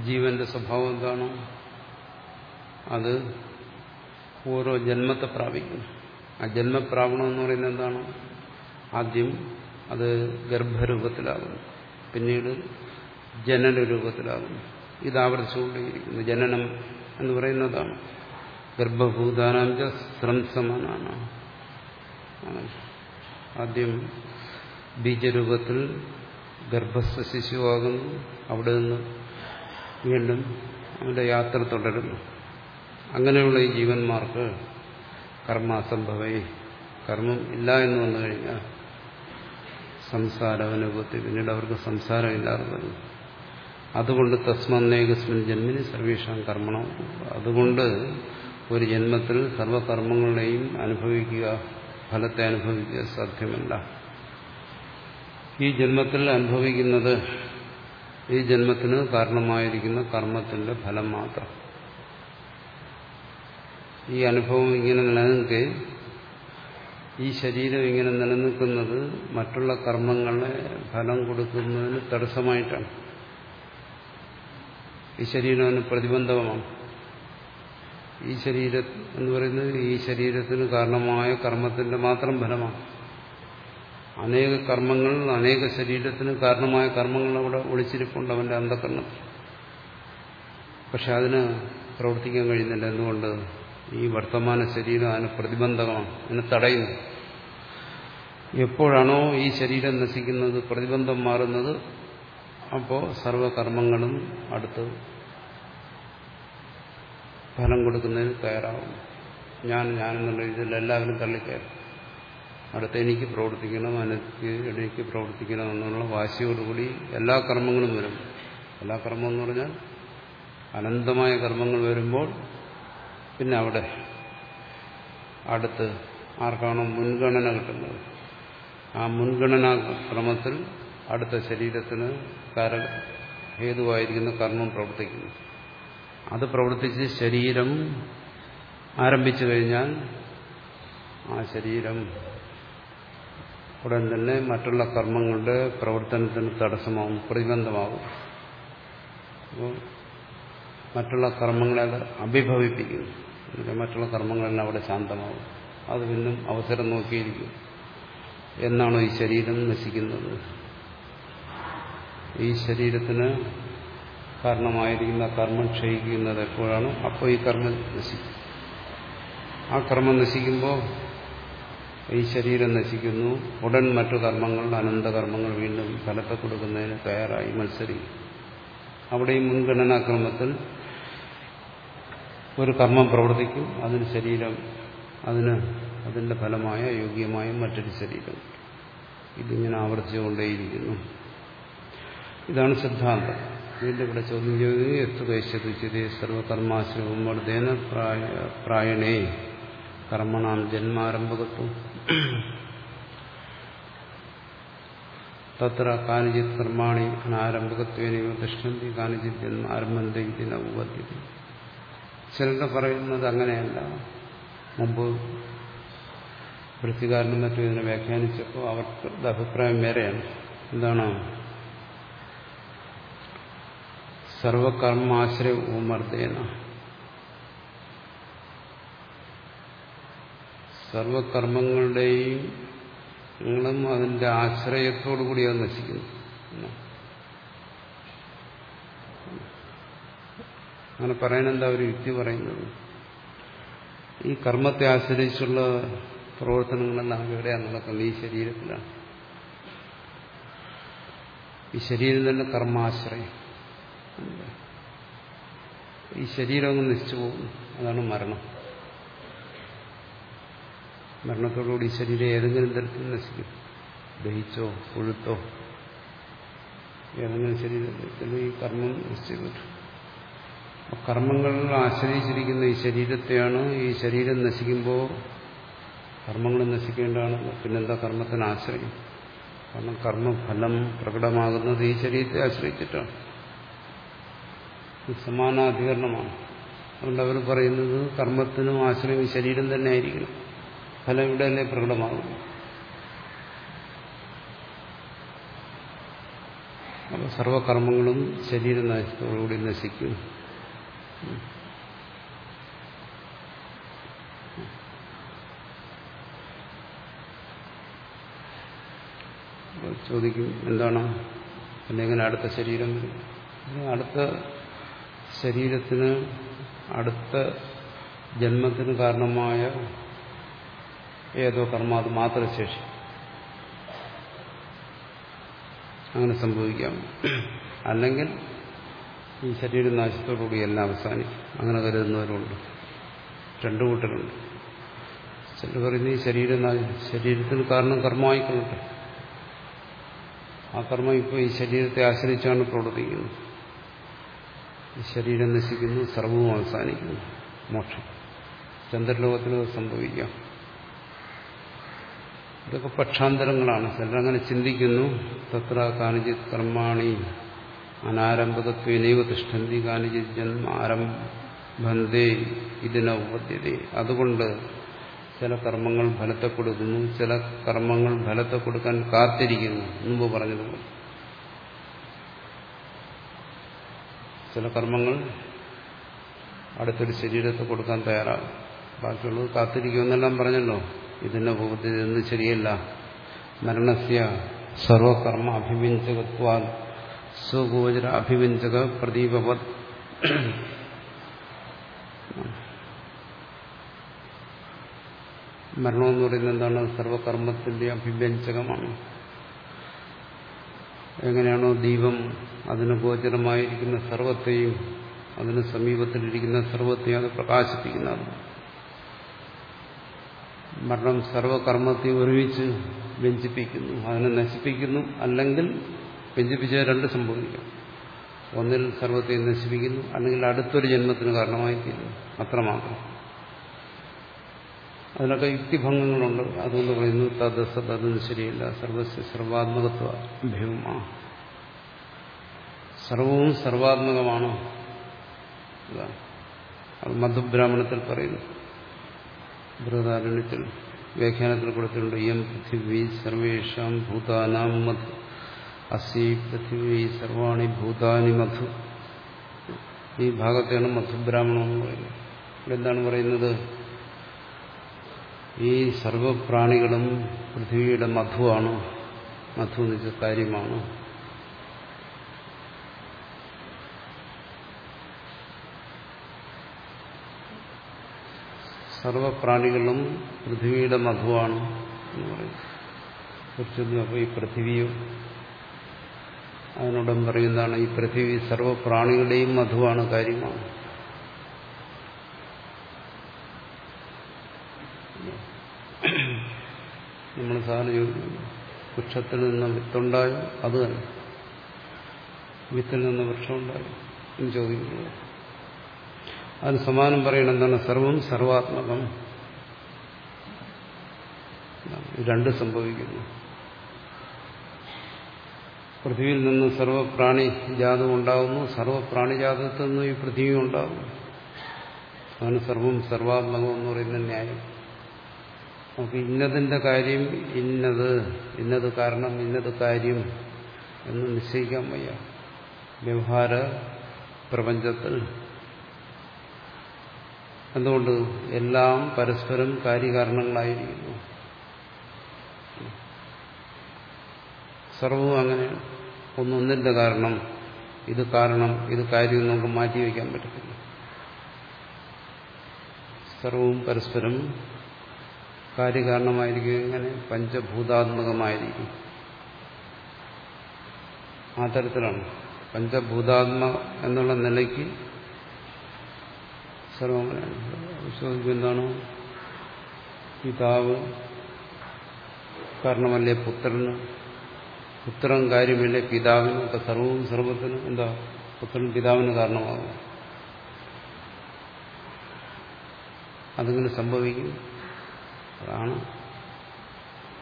ജീവന്റെ സ്വഭാവം എന്താണ്? അത് ഓരോ ജന്മത്തെ പ്രാപിക്കുന്നു. ആ ജന്മപ്രാപണം എന്ന് പറയുന്നത് എന്താണ്? ആദ്യം അത് ഗർഭരൂപത്തിലാകുന്നു. പിന്നീട് ജനന രൂപത്തിലാകുന്നു ഇത് ആവർത്തിച്ചുകൊണ്ടേയിരിക്കുന്നു ജനനം എന്ന് പറയുന്നതാണ്. ഗർഭഭൂതാനാഞ്ച സ്രംസമാനാണ് ആദ്യം ബീജരൂപത്തിൽ ഗർഭസ്ഥ ശിശുവാകുന്നു. അവിടെ നിന്ന് വീണ്ടും അവന്റെ യാത്ര തുടരുന്നു. അങ്ങനെയുള്ള ഈ ജീവന്മാർക്ക് കർമാസംഭവേ കർമ്മം ഇല്ല എന്ന് വന്നു കഴിഞ്ഞാൽ സംസാരം അനുഭവത്തിൽ പിന്നീട് അവർക്ക് സംസാരമില്ലാതെ വരുന്നു അതുകൊണ്ട് തസ്മന്നേകസ്മിൻ ജന്മിന് സർവേഷാം കർമ്മണം. അതുകൊണ്ട് ഒരു ജന്മത്തിൽ സർവകർമ്മങ്ങളെയും അനുഭവിക്കുക ഫലത്തെ അനുഭവിക്കുക സാധ്യമല്ല. ഈ ജന്മത്തിൽ അനുഭവിക്കുന്നത് ഈ ജന്മത്തിന് കാരണമായിരിക്കുന്ന കർമ്മത്തിന്റെ ഫലം മാത്രം. ഈ അനുഭവം ഇങ്ങനെ നിലനിൽക്കെ ഈ ശരീരം ഇങ്ങനെ നിലനിൽക്കുന്നത് മറ്റുള്ള കർമ്മങ്ങളെ ഫലം കൊടുക്കുന്നതിന് തടസ്സമായിട്ടാണ്. ഈ ശരീരം അതിന് പ്രതിബന്ധമാണ്. ഈ ശരീര എന്ന് പറയുന്നത് ഈ ശരീരത്തിന് കാരണമായ കർമ്മത്തിന്റെ മാത്രം ഫലമാണ്. അനേക കർമ്മങ്ങൾ അനേക ശരീരത്തിന് കാരണമായ കർമ്മങ്ങൾ അവിടെ ഒളിച്ചിരിപ്പുണ്ട് അവന്റെ അന്ധകരണത്തിൽ പക്ഷെ അതിന് പ്രവർത്തിക്കാൻ കഴിയുന്നില്ല. എന്തുകൊണ്ട്? ഈ വർത്തമാന ശരീരം അതിന് പ്രതിബന്ധകമാണ് അതിനെ തടയുന്നു. എപ്പോഴാണോ ഈ ശരീരം നശിക്കുന്നത് പ്രതിബന്ധം മാറുന്നത് അപ്പോൾ സർവകർമ്മങ്ങളും അടുത്ത് ഫലം കൊടുക്കുന്നതിന് തയ്യാറാവും ഞാൻ ഞാനെന്നുള്ള രീതിയിൽ എല്ലാവരും തള്ളിക്കയറും. അടുത്ത് എനിക്ക് പ്രവർത്തിക്കണം എനിക്ക് എനിക്ക് പ്രവർത്തിക്കണം എന്നുള്ള വാശിയോടുകൂടി എല്ലാ കർമ്മങ്ങളും വരും. എല്ലാ കർമ്മം എന്ന് പറഞ്ഞാൽ അനന്തമായ കർമ്മങ്ങൾ വരുമ്പോൾ പിന്നെ അവിടെ അടുത്ത് ആർക്കാണോ മുൻഗണന കിട്ടുന്നത്. ആ മുൻഗണനാ ക്രമത്തിൽ അടുത്ത ശരീരത്തിന് കാര ഹേതുവായിരിക്കുന്ന കർമ്മം പ്രവർത്തിക്കുന്നു. അത് പ്രവർത്തിച്ച് ശരീരം ആരംഭിച്ചു കഴിഞ്ഞാൽ ആ ശരീരം ഉടൻ തന്നെ മറ്റുള്ള കർമ്മങ്ങളുടെ പ്രവർത്തനത്തിന് തടസ്സമാവും പ്രതിബന്ധമാവും. അപ്പോൾ മറ്റുള്ള കർമ്മങ്ങളെ അത് അഭിഭവിപ്പിക്കുന്നു മറ്റുള്ള കർമ്മങ്ങളെല്ലാം അവിടെ ശാന്തമാവും. അത് പിന്നും അവസരം നോക്കിയിരിക്കും. എന്നാണോ ഈ ശരീരം നശിക്കുന്നത്. ഈ ശരീരത്തിന് കാരണമായിരിക്കുന്ന കർമ്മം ക്ഷയിക്കുന്നത് എപ്പോഴാണ് അപ്പോൾ ഈ കർമ്മം നശിക്കും. ആ കർമ്മം നശിക്കുമ്പോൾ ഈ ശരീരം നശിക്കുന്നു. ഉടൻ മറ്റു കർമ്മങ്ങൾ അനന്തകർമ്മങ്ങൾ വീണ്ടും ഫലത്തെ കൊടുക്കുന്നതിന് തയ്യാറായി മത്സരിക്കും. അവിടെ ഈ മുൻഗണനാക്രമത്തിൽ ഒരു കർമ്മം പ്രവർത്തിക്കും. അതിന് ശരീരം അതിന് അതിന്റെ ഫലമായ യോഗ്യമായ മറ്റൊരു ശരീരം. ഇതിങ്ങനെ ആവർത്തിച്ചുകൊണ്ടേയിരിക്കുന്നു. ഇതാണ് സിദ്ധാന്തം. വീണ്ടും ഇവിടെ ചോദ്യം ചെയ്തത് എത്ര കൈശ്യതുച്യതേ സർവകർമാശ്രമം വർദ്ധേന പ്രായ പ്രായണേ? കർമ്മണാം ജന്മാരംഭകത്വം. തത്ര കാനിജിത് കർമാണി അനാരംഭകത്വേനയോ തിഷ്ടന്തി കാനിജിത് ജന്മാരംഭന്തി ആരംഭം ഉപദ്ധ്യത ചിലർ പറയുന്നത് അങ്ങനെയല്ല. മുമ്പ് വൃത്തികാരനും മറ്റും ഇതിനെ വ്യാഖ്യാനിച്ചപ്പോൾ അവർക്ക് അഭിപ്രായം വേറെയാണ്. എന്താണ്? സർവകർമാശ്രയ ഊമർദ്ദേന സർവകർമ്മങ്ങളുടെയും നിങ്ങളും അതിന്റെ ആശ്രയത്തോടു കൂടി അത് അങ്ങനെ പറയാനെന്താ ഒരു യുക്തി പറയുന്നത്? ഈ കർമ്മത്തെ ആശ്രയിച്ചുള്ള പ്രവർത്തനങ്ങളെല്ലാം എവിടെയാണ് നടക്കുന്നത് ഈ ശരീരത്തിലാണ്. ഈ ശരീരം തന്നെ കർമാശ്രയം. ഈ ശരീരം അങ്ങ് നശിച്ചു പോകും അതാണ് മരണം. മരണത്തോടുകൂടി ശരീരം ഏതെങ്കിലും തരത്തിൽ നശിക്കും. ദഹിച്ചോ കൊഴുത്തോ ഏതെങ്കിലും ശരീരത്തിൽ ഈ കർമ്മം നശിച്ചു പറ്റും കർമ്മങ്ങളിൽ ആശ്രയിച്ചിരിക്കുന്ന ഈ ശരീരത്തെയാണ് ഈ ശരീരം നശിക്കുമ്പോൾ കർമ്മങ്ങൾ നശിക്കേണ്ടതാണ് പിന്നെന്താ കർമ്മത്തിന് ആശ്രയം കാരണം കർമ്മഫലം പ്രകടമാകുന്നത് ഈ ശരീരത്തെ ആശ്രയിച്ചിട്ടാണ്. സമാനാധികരണമാണ്. അതുകൊണ്ട് അവർ പറയുന്നത് കർമ്മത്തിനും ആശ്രയം ശരീരം തന്നെ ആയിരിക്കണം. ഫലം ഇവിടെ തന്നെ പ്രകടമാകുന്നു. അപ്പൊ സർവകർമ്മങ്ങളും ശരീരനാശത്തോടുകൂടി നശിക്കും. ചോദിക്കും എന്താണ്? പിന്നെ എങ്ങനെ അടുത്ത ശരീരം അടുത്ത ശരീരത്തിന് അടുത്ത ജന്മത്തിന് കാരണമായ ഏതോ കർമ്മ അത് മാത്രം ശേഷി. അങ്ങനെ സംഭവിക്കാം. അല്ലെങ്കിൽ ഈ ശരീരനാശത്തോടുകൂടി എല്ലാം അവസാനിക്കും. അങ്ങനെ കരുതുന്നവരുണ്ട്. രണ്ടു കൂട്ടരുണ്ട്. ചിലർ പറയുന്നത് ഈ ശരീര ശരീരത്തിന് കാരണം കർമ്മമായിക്കൊള്ളട്ടെ ആ കർമ്മം ഇപ്പോൾ ഈ ശരീരത്തെ ആശ്രയിച്ചാണ് പ്രവർത്തിക്കുന്നത്. ശരീരം നശിക്കുന്നു സർവവും അവസാനിക്കുന്നു. മോക്ഷം. ചന്ദ്രലോകത്തിന് സംഭവിക്കാം. ഇതൊക്കെ പക്ഷാന്തരങ്ങളാണ്. ചിലരങ്ങനെ ചിന്തിക്കുന്നു. തത്ര കാണിജിത് കർമാണി അനാരംഭകത്വനൈവ തിഷ്ഠന്തി കാണിജിത് ജന്മ ആരംഭന്തേ ഇതിന ഉപദ്ധ്യത. അതുകൊണ്ട് ചില കർമ്മങ്ങൾ ഫലത്തെ കൊടുക്കുന്നു. ചില കർമ്മങ്ങൾ ഫലത്തെ കൊടുക്കാൻ കാത്തിരിക്കുന്നു. മുമ്പ് പറഞ്ഞതുപോലെ. ചില കർമ്മങ്ങൾ അടുത്തൊരു ശരീരത്തെ കൊടുക്കാൻ തയ്യാറാകും. ബാക്കിയുള്ളത് കാത്തിരിക്കുമെന്നെല്ലാം പറഞ്ഞല്ലോ. ഇതിന്റെ ബോധത്തിൽ ഇതൊന്നും ശരിയല്ല. മരണസ്യ സർവകർമ്മ അഭിവ്യഞ്ജകത്വാൽ സ്വഗോചര അഭിവ്യഞ്ജക പ്രദീപവത്. മരണമെന്ന് പറയുന്നത് എന്താണ്? സർവകർമ്മത്തിന്റെ അഭിവ്യഞ്ജകമാണ് എങ്ങനെയാണോ ദീപം അതിന് ഗോചരമായിരിക്കുന്ന സർവത്തെയും അതിന് സമീപത്തിലിരിക്കുന്ന സർവത്തെയും അത് പ്രകാശിപ്പിക്കുന്നത്. മരണം സർവകർമ്മത്തെ ഒരുമിച്ച് വ്യഞ്ചിപ്പിക്കുന്നു. അതിനെ നശിപ്പിക്കുന്നു അല്ലെങ്കിൽ വ്യഞ്ചിപ്പിച്ച രണ്ട് സംഭവിക്കാം. ഒന്നിൽ സർവത്തെ നശിപ്പിക്കുന്നു അല്ലെങ്കിൽ അടുത്തൊരു ജന്മത്തിന് കാരണമായി തീരുന്നു അത്രമാത്രം. അതിനൊക്കെ യുക്തിഭംഗങ്ങളുണ്ട്. അതുകൊണ്ട് പറയുന്നു തദസ തതൊന്നും ശരിയല്ല. സർവസ്യ സർവാത്മകത്വ. ഭീമ സർവവും സർവാത്മകമാണ്. അത് മധുബ്രാഹ്മണത്തിൽ പറയുന്നു. ബൃഹദാരണ്യത്തിൽ വ്യാഖ്യാനത്തിൽ കൊടുത്തിട്ടുണ്ട് യം പൃഥിവി സർവേഷാം ഭൂതാനാം മധു. അസി പൃഥിവി സർവാണി ഭൂതാനി മധു. ഈ ഭാഗത്തെയാണ് മധുബ്രാഹ്മണം എന്ന് പറയുന്നത്. ഇവിടെ എന്താണ് പറയുന്നത്? ഈ സർവപ്രാണികളും പൃഥ്വിയുടെ മധുവാണ്. മധു എന്ന് കാര്യമാണ്. സർവപ്രാണികളും പൃഥ്വിയുടെ മധുവാണ് എന്ന് പറയും. അപ്പോൾ ഈ പൃഥ്വിയും അതിനോടം പറയുന്നതാണ് ഈ പൃഥ്വി സർവപ്രാണികളുടെയും മധുവാണ് കാര്യമാണ്. നമ്മൾ സാധാരണ വൃക്ഷത്തിൽ നിന്ന് വിത്തുണ്ടായോ അത് തന്നെ. വിത്തിൽ നിന്ന് വൃക്ഷമുണ്ടായോ എന്ന് ചോദിക്കുന്നത് അതിന് സമാനം പറയണം എന്താണ്? സർവം സർവാത്മകം. രണ്ട് സംഭവിക്കുന്നു. പൃഥ്വിയിൽ നിന്ന് സർവപ്രാണി ജാതം ഉണ്ടാകുന്നു. സർവപ്രാണിജാതത്തിൽ നിന്നും ഈ പൃഥ്വി ഉണ്ടാകുന്നു. അതാണ് സർവം സർവാത്മകം എന്ന് പറയുന്ന ന്യായം. നമുക്ക് ഇന്നതിന്റെ കാര്യം ഇന്നത് ഇന്നത് കാരണം ഇന്നത് കാര്യം എന്ന് നിശ്ചയിക്കാൻ വയ്യ. വ്യവഹാര പ്രപഞ്ചത്തിൽ. എന്തുകൊണ്ട് എല്ലാം പരസ്പരം കാര്യകാരണങ്ങളായിരിക്കുന്നു. സർവവും അങ്ങനെ ഒന്നൊന്നിന്റെ കാരണം ഇത് കാരണം ഇത് കാര്യം നമുക്ക് മാറ്റിവെക്കാൻ പറ്റത്തില്ല. സർവവും പരസ്പരം കാര്യകാരണമായിരിക്കും. എങ്ങനെ പഞ്ചഭൂതാത്മകമായിരിക്കും. ആ തരത്തിലാണ്. പഞ്ചഭൂതാത്മ എന്നുള്ള നിലയ്ക്ക് സർവങ്ങനെയാണ് വിശ്വസിക്കും എന്താണ്? പിതാവ് കാരണമല്ലേ പുത്രന്? പുത്രൻ കാര്യമല്ലേ പിതാവിന്? ഒക്കെ സർവവും സർവത്തിനും എന്താ? പുത്രൻ പിതാവിന് കാരണമാകും അതിങ്ങനെ സംഭവിക്കും. അതാണ്.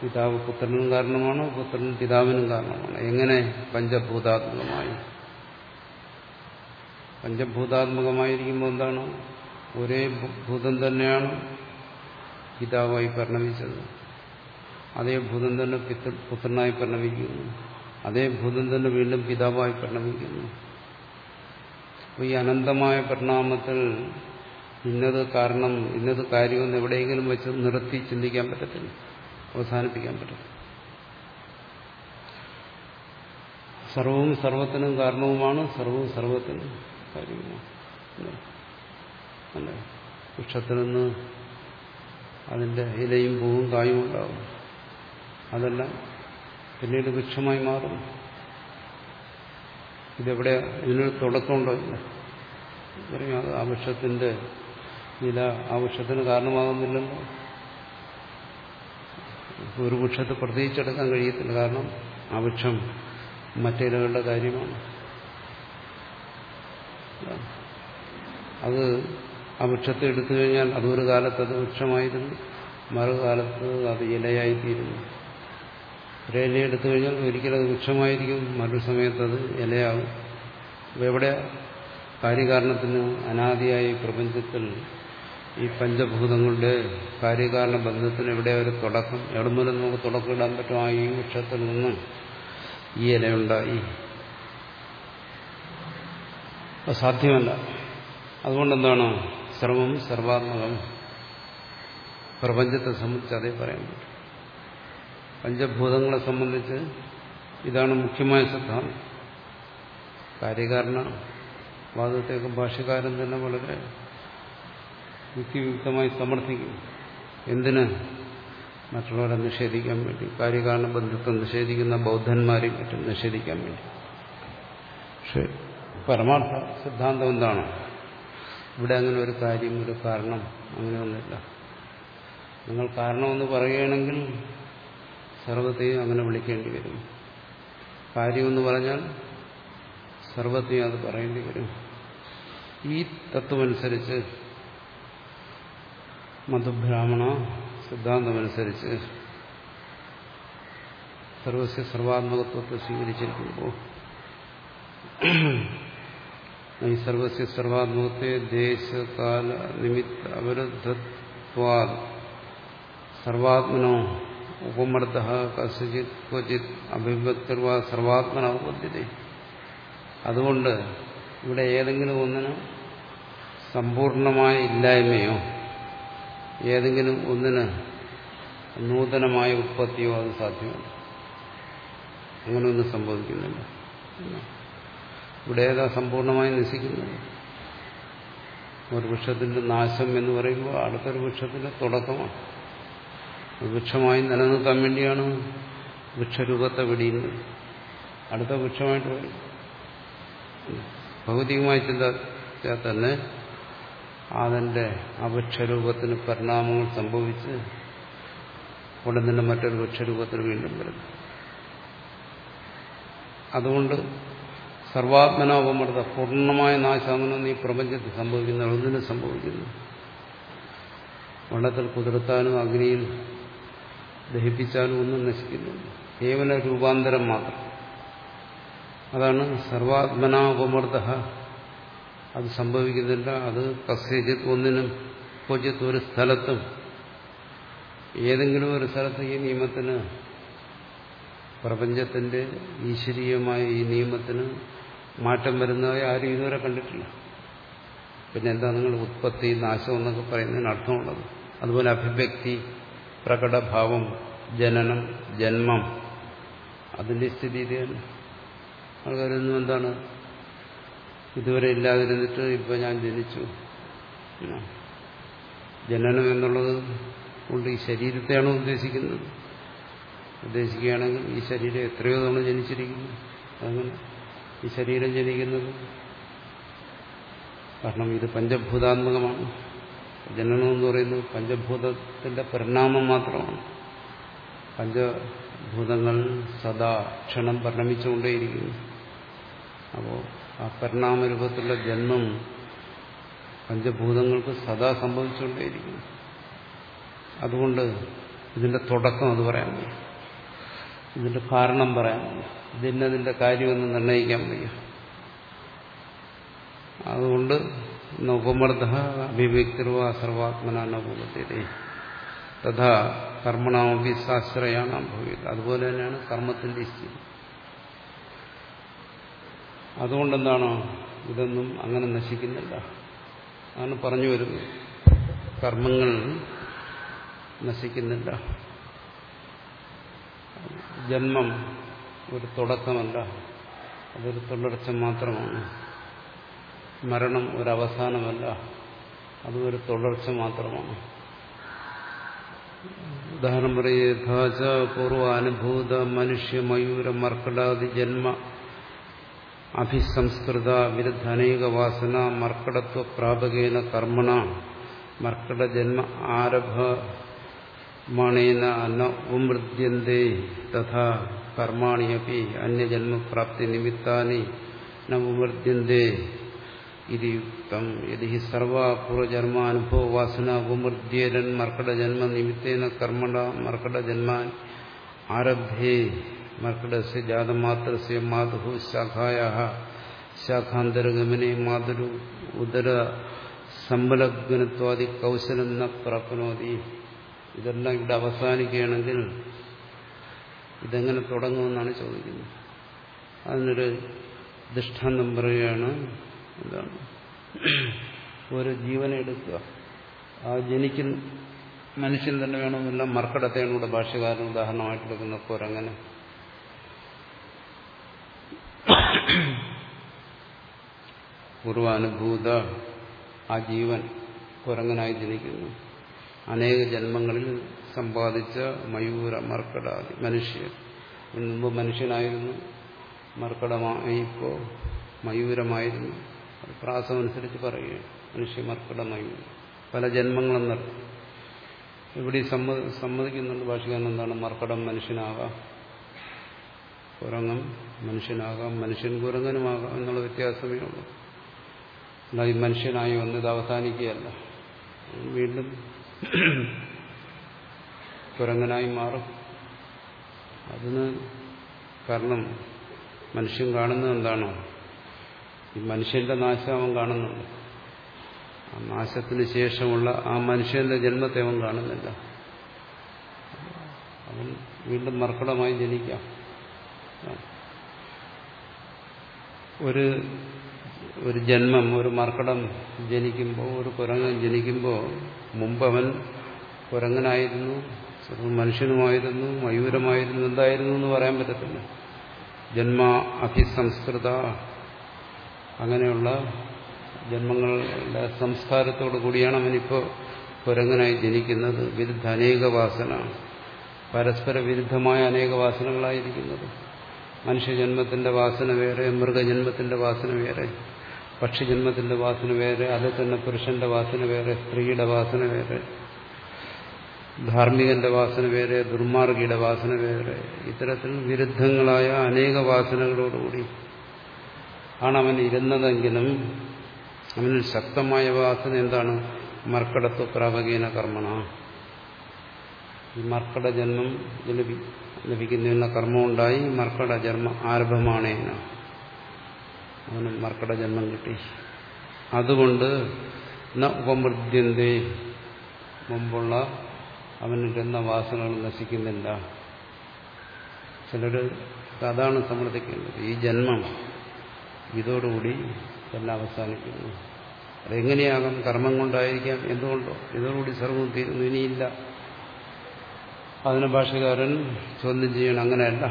പിതാവ് പുത്രനും കാരണമാണ് പുത്രൻ പിതാവിനും കാരണമാണ്. എങ്ങനെ പഞ്ചഭൂതാത്മകമായി? പഞ്ചഭൂതാത്മകമായിരിക്കുമ്പോൾ എന്താണ്? ഒരേ ഭൂതം തന്നെയാണ് പിതാവായി പരിണമിച്ചത്. അതേ ഭൂതം തന്നെ പുത്രനായി പരിണമിക്കുന്നു. അതേ ഭൂതം തന്നെ വീണ്ടും പിതാവായി പരിണമിക്കുന്നു. അപ്പോൾ ഈ അനന്തമായ പരിണാമത്തിൽ ഇന്നത് കാരണം ഇന്നത് കാര്യമെന്ന് എവിടെയെങ്കിലും വെച്ച് നിർത്തി ചിന്തിക്കാൻ പറ്റത്തില്ല. അവസാനിപ്പിക്കാൻ പറ്റത്തില്ല. സർവവും സർവത്തിനും കാരണവുമാണ് സർവവും സർവത്തിനും കാര്യവുമാണ്. അല്ലേ? വൃക്ഷത്തിൽ നിന്ന് അതിന്റെ ഇലയും പൂവും കായും ഉണ്ടാവും. അതെല്ലാം പിന്നീട് വൃക്ഷമായി മാറും. ഇതെവിടെ ഇതിനൊരു തുടക്കമുണ്ടോ? ഇല്ല. പറയും അത് ആ വൃക്ഷത്തിന്റെ ഇല ആ വൃക്ഷത്തിന് കാരണമാകുന്നില്ലല്ലോ. ഒരു വൃക്ഷത്തെ പ്രത്യേകിച്ചെടുക്കാൻ കഴിയത്തില്ല. കാരണം ആ വൃക്ഷം മറ്റിലകളുടെ കാര്യമാണ്. അത് ആ വൃക്ഷത്തെ എടുത്തു കഴിഞ്ഞാൽ അതൊരു കാലത്ത് അത് വൃക്ഷമായിരുന്നു. മറുകാലത്ത് അത് ഇലയായിത്തീരുന്നു. ഒരു ഇല എടുത്തു കഴിഞ്ഞാൽ ഒരിക്കലും അത് വൃക്ഷമായിരിക്കും. മറ്റൊരു സമയത്ത് അത് ഇലയാകും. എവിടെ കാര്യകാരണത്തിന് അനാദിയായി പ്രപഞ്ചത്തിൽ ഈ പഞ്ചഭൂതങ്ങളുടെ കാര്യകാരണ ബന്ധത്തിന് എവിടെ ഒരു തുടക്കം. എവിടെ മുതൽ നമുക്ക് തുടക്കം ഇടാൻ പറ്റും? ആ ഈ വൃക്ഷത്തിൽ നിന്ന് ഈ ഇലയുണ്ടായി. സാധ്യമല്ല. അതുകൊണ്ടെന്താണ് സർവം സർവാത്മകം. പ്രപഞ്ചത്തെ സംബന്ധിച്ച് അതേ പറയാൻ പറ്റും. പഞ്ചഭൂതങ്ങളെ സംബന്ധിച്ച് ഇതാണ് മുഖ്യമായ സിദ്ധാന്തം കാര്യകാരണ വാദത്തെയൊക്കെ ഭാഷകാരൻ തന്നെ വളരെ യുക്തിയുക്തമായി സമർത്ഥിക്കും. എന്തിന്? മറ്റുള്ളവരെ നിഷേധിക്കാൻ വേണ്ടി. കാര്യകാരണ ബന്ധുത്വം നിഷേധിക്കുന്ന ബൗദ്ധന്മാരെയും മറ്റും നിഷേധിക്കാൻ വേണ്ടി. പക്ഷെ പരമാർത്ഥ സിദ്ധാന്തം എന്താണ്? ഇവിടെ അങ്ങനെ ഒരു കാര്യം ഒരു കാരണം അങ്ങനെയൊന്നുമില്ല നിങ്ങൾ കാരണമെന്ന് പറയുകയാണെങ്കിൽ സർവത്തെയും അങ്ങനെ വിളിക്കേണ്ടി വരും. കാര്യമെന്ന് പറഞ്ഞാൽ സർവത്തെയും അത് പറയേണ്ടി വരും. ഈ തത്വമനുസരിച്ച് മധുബ്രാഹ്മണ സിദ്ധാന്തമനുസരിച്ച് സർവസ്യ സർവാത്മകത്വത്തെ സ്വീകരിച്ചിരിക്കുമ്പോൾ ഈ സർവസ്യ സർവാത്മകത്തെ ദേശകാല നിമിത്ത അവരുദ്ധത്വാ സർവാത്മനോ ഉപമർദ്ദ കസിജിത് ക്വചിത് അഭിഭക്തിർവ സർവാത്മന ഉപദ്ധ്യത. അതുകൊണ്ട് ഇവിടെ ഏതെങ്കിലും ഒന്നിന് സമ്പൂർണമായ ഇല്ലായ്മയോ ഏതെങ്കിലും ഒന്നിന് നൂതനമായ ഉത്പത്തിയോ അത് സാധ്യമല്ല. അങ്ങനെയൊന്നും സംഭവിക്കുന്നില്ല. ഇവിടെ ഏതാ സമ്പൂർണമായി നശിക്കുന്നത്? ഒരു വൃക്ഷത്തിന്റെ നാശം എന്ന് പറയുമ്പോൾ അടുത്തൊരു വൃക്ഷത്തിന്റെ തുടക്കമാണ്. വൃക്ഷമായി നിലനിൽക്കാൻ വേണ്ടിയാണ് വൃക്ഷരൂപത്തെ വെടിയുന്നത്. അടുത്ത വൃക്ഷമായിട്ട് വരും. ഭൗതികമായി ചിന്തിച്ചാൽ തന്നെ അതിന്റെ അപക്ഷരൂപത്തിന് പരിണാമങ്ങൾ സംഭവിച്ച് ഉടൻ തന്നെ മറ്റൊരു വൃക്ഷരൂപത്തിൽ വീണ്ടും വരുന്നു. അതുകൊണ്ട് സർവാത്മനോപമർദ്ദ പൂർണമായ നാശമെന്ന് ഈ പ്രപഞ്ചത്തിൽ സംഭവിക്കുന്ന ഒന്നിനും സംഭവിക്കുന്നു. വെള്ളത്തിൽ കുതിർത്താനും അഗ്നിയിൽ ദഹിപ്പിച്ചാലും ഒന്നും നശിക്കുന്നില്ല. കേവല രൂപാന്തരം മാത്രം. അതാണ് സർവാത്മനാപമർദ്ദ അത് സംഭവിക്കുന്നില്ല. അത് കസ്യജിത് ഒന്നിനും ക്വചിത്ത് ഒരു സ്ഥലത്തും ഏതെങ്കിലും ഒരു സ്ഥലത്ത് ഈ നിയമത്തിന് പ്രപഞ്ചത്തിന്റെ ഈശ്വരീയമായ ഈ നിയമത്തിന് മാറ്റം വരുന്നതായി ആരും ഇതുവരെ കണ്ടിട്ടില്ല. പിന്നെ എന്താ നിങ്ങൾ ഉത്പത്തി നാശം എന്നൊക്കെ പറയുന്നതിന് അർത്ഥമുള്ളത്? അതുപോലെ അഭിവ്യക്തി പ്രകടഭാവം ജനനം ജന്മം. അതിന്റെ സ്ഥിതി ഇത് തന്നെ ആൾക്കാരൊന്നും എന്താണ് ഇതുവരെ ഇല്ലാതിരുന്നിട്ട് ഇപ്പൊ ഞാൻ ജനിച്ചു. ജനനം എന്നുള്ളത് കൊണ്ട് ഈ ശരീരത്തെയാണ് ഉദ്ദേശിക്കുന്നത്. ഉദ്ദേശിക്കുകയാണെങ്കിൽ ഈ ശരീരം എത്രയോ തവണ ജനിച്ചിരിക്കുന്നു. അങ്ങനെ ഈ ശരീരം ജനിക്കുന്നത് കാരണം ഇത് പഞ്ചഭൂതാത്മകമാണ്. ജനനം എന്ന് പറയുന്നത് പഞ്ചഭൂതത്തിന്റെ പരിണാമം മാത്രമാണ്. പഞ്ചഭൂതങ്ങൾ സദാ ക്ഷണം പരിണമിച്ചുകൊണ്ടേയിരിക്കുന്നു. അപ്പോൾ ആ പരിണാമരൂപത്തിലുള്ള ജന്മം പഞ്ചഭൂതങ്ങൾക്ക് സദാ സംഭവിച്ചുകൊണ്ടേയിരിക്കുന്നു. അതുകൊണ്ട് ഇതിന്റെ തുടക്കം അത് പറയാൻ വയ്യ. ഇതിന്റെ കാരണം പറയാൻ വയ്യ. ഇതിന്നതിന്റെ കാര്യമെന്ന് നിർണയിക്കാൻ വയ്യ. അതുകൊണ്ട് ഉപമർദ്ദ അഭിവ്യക്തിർവ സർവാത്മന നപൂപത്തിരേ തഥാ കർമ്മണാമി സാശ്രയാണ് അനുഭവിക്കുന്നത് അതുപോലെ തന്നെയാണ് കർമ്മത്തിന്റെ സ്ഥിതി. അതുകൊണ്ടെന്താണ് ഇതൊന്നും അങ്ങനെ നശിക്കുന്നില്ല. അതാണ് പറഞ്ഞു വരുന്നത്. കർമ്മങ്ങൾ നശിക്കുന്നില്ല. ജന്മം ഒരു തുടക്കമല്ല. അതൊരു തുടർച്ച മാത്രമാണ്. മരണം ഒരവസാനമല്ല അതും ഒരു തുടർച്ച മാത്രമാണ്. ഉദാഹരണം പറയുക പൂർവാനുഭൂത മനുഷ്യ മയൂര മർക്കടാദി ജന്മ അഭിസംസ്കൃത വിരുദ്ധ അനേക വാസന മർക്കടത്വ പ്രാപകേന കർമ്മണ മർക്കട ജന്മ ആരഭമണേന ന ഉമൃദ്യന്തേ തഥാ കർമാണിയപ്പി അന്യജന്മപ്രാപ്തി നിമിത്താനി ന ഉമൃദ്യന്തേ ഇത് യുക്തം യതി സർവപൂർവജന്മാനുഭവ വാസന ഉപമൃദ്യേരൻ മർക്കടജന്മ നിമിത്തേന കർമ്മണ മർക്കടജന്മാൻ ആരഭ്യേ മർക്കടസ്യ ജാതമാത്രസ്യ ഉദര കൗശലം ന പ്രാപ്നോതി. ഇതെല്ലാം ഇവിടെ അവസാനിക്കുകയാണെങ്കിൽ ഇതെങ്ങനെ തുടങ്ങുമെന്നാണ് ചോദിക്കുന്നത്. അതിനൊരു ദൃഷ്ടാന്തം പറയുകയാണ് എന്താണ്? ഒരു ജീവനെ എടുക്കുക. ആ ജനിക്കുന്ന മനുഷ്യൻ തന്നെ വേണമെന്നില്ല. മർക്കടത്തെയാണ് ഇവിടെ ഭാഷ്യകാരൻ ഉദാഹരണമായിട്ട് എടുക്കുന്ന പൂർവാനുഭൂത ആ ജീവൻ കുരങ്ങനായി ജനിക്കുന്നു. അനേക ജന്മങ്ങളിൽ സമ്പാദിച്ച മയൂര മർക്കടാദി മനുഷ്യൻ മുൻപ് മനുഷ്യനായിരുന്നു മർക്കടമായിപ്പോ മയൂരമായിരുന്നു. പ്രാസമനുസരിച്ച് പറയുകയാണ്. മനുഷ്യ മർക്കട മയൂരം. പല ജന്മങ്ങളെന്ന ഇവിടെ സമ്മതിക്കുന്നുണ്ട് ഭാഷകാരൻ എന്താണ്? മർക്കടം മനുഷ്യനാകാം കുരങ്ങം മനുഷ്യനാകാം മനുഷ്യൻ കുരങ്ങനുമാകാം എന്നുള്ള വ്യത്യാസമേ ഉള്ളൂ. അല്ലാതെ ഈ മനുഷ്യനായി വന്നത് അവസാനിക്കുകയല്ല. വീണ്ടും കുരങ്ങനായി മാറും. അതിന് കാരണം മനുഷ്യൻ കാണുന്നത് എന്താണോ? ഈ മനുഷ്യന്റെ നാശം അവൻ കാണുന്നുണ്ട്. ആ നാശത്തിന് ശേഷമുള്ള ആ മനുഷ്യന്റെ ജന്മത്തെ അവൻ കാണുന്നില്ല. അവൻ വീണ്ടും മർക്കടമായി ജനിക്കാം. ഒരു ഒരു ജന്മം ഒരു മർക്കടം ജനിക്കുമ്പോൾ ഒരു കുരങ്ങൻ ജനിക്കുമ്പോൾ മുമ്പ് അവൻ കുരങ്ങനായിരുന്നു മനുഷ്യനുമായിരുന്നു മയൂരമായിരുന്നു എന്തായിരുന്നു എന്ന് പറയാൻ പറ്റത്തില്ല. ജന്മ അഭിസംസ്കൃത. അങ്ങനെയുള്ള ജന്മങ്ങളുടെ സംസ്കാരത്തോടു കൂടിയാണ് അവനിപ്പോൾ കുരങ്ങനായി ജനിക്കുന്നത്. വിരുദ്ധ അനേക വാസന പരസ്പര വിരുദ്ധമായ അനേക വാസനകളായിരിക്കുന്നത് മനുഷ്യജന്മത്തിന്റെ വാസന വേറെ മൃഗജന്മത്തിന്റെ വാസന വേറെ. പക്ഷിജന്മത്തിന്റെ വാസന വേറെ അതിൽ തന്നെ പുരുഷന്റെ വാസന വേറെ സ്ത്രീയുടെ വാസന വേറെ ധാർമ്മികന്റെ വാസന വേറെ ദുർമാർഗിയുടെ വാസന വേറെ. ഇത്തരത്തിൽ വിരുദ്ധങ്ങളായ അനേക വാസനകളോടുകൂടി ആണ് അവൻ ഇരുന്നതെങ്കിലും അവനിൽ ശക്തമായ വാസന എന്താണ്? മർക്കടത്വ പ്രാപകീന കർമ്മണ. ഈ മർക്കട ജന്മം ലഭിക്കുന്ന ലഭിക്കുന്നതിനുള്ള കർമ്മമുണ്ടായി മർക്കട ജന്മ ആരംഭമാണേന. അവന് മർക്കട ജന്മം കിട്ടി. അതുകൊണ്ട് ന ഉപമൃദ്യന്തേ. മുമ്പുള്ള അവനിരുന്ന വാസനകൾ നശിക്കുന്നില്ല. ചിലർ അതാണ് സമ്മർദ്ദിക്കേണ്ടത്. ഈ ജന്മം ഇതോടുകൂടി എല്ലാം അവസാനിക്കുന്നു. അതെങ്ങനെയാകാം? കർമ്മം കൊണ്ടായിരിക്കാം. എന്തുകൊണ്ടോ? ഇതോടുകൂടി സർവം തീരുന്നു. ഇനിയില്ല. അതിന് ഭാഷകാരൻ ചോദ്യം ചെയ്യണം. അങ്ങനെയല്ല.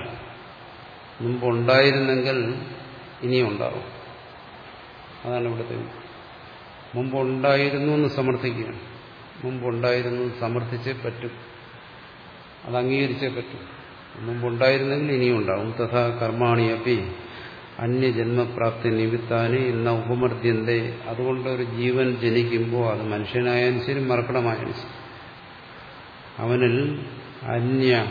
മുമ്പുണ്ടായിരുന്നെങ്കിൽ ഇനിയും ഉണ്ടാവും അതാണ് ഇവിടുത്തെ മുമ്പുണ്ടായിരുന്നു എന്ന് സമർത്ഥിക്കുകയാണ്. മുമ്പുണ്ടായിരുന്നു സമർത്ഥിച്ചേ പറ്റും. അത് അംഗീകരിച്ചേ പറ്റും. മുമ്പുണ്ടായിരുന്നെങ്കിൽ ഇനിയും ഉണ്ടാവും തഥാ കർമാണിയപ്പി അന്യജന്മപ്രാപ്തി നിമിത്താന് ഇന്ന ഉപമർദ്യന്തേ അതുകൊണ്ട് ഒരു ജീവൻ ജനിക്കുമ്പോൾ അത് മനുഷ്യനായാലും ശരി മറക്കണമായാലും ശരി. അവനിൽ അന്യ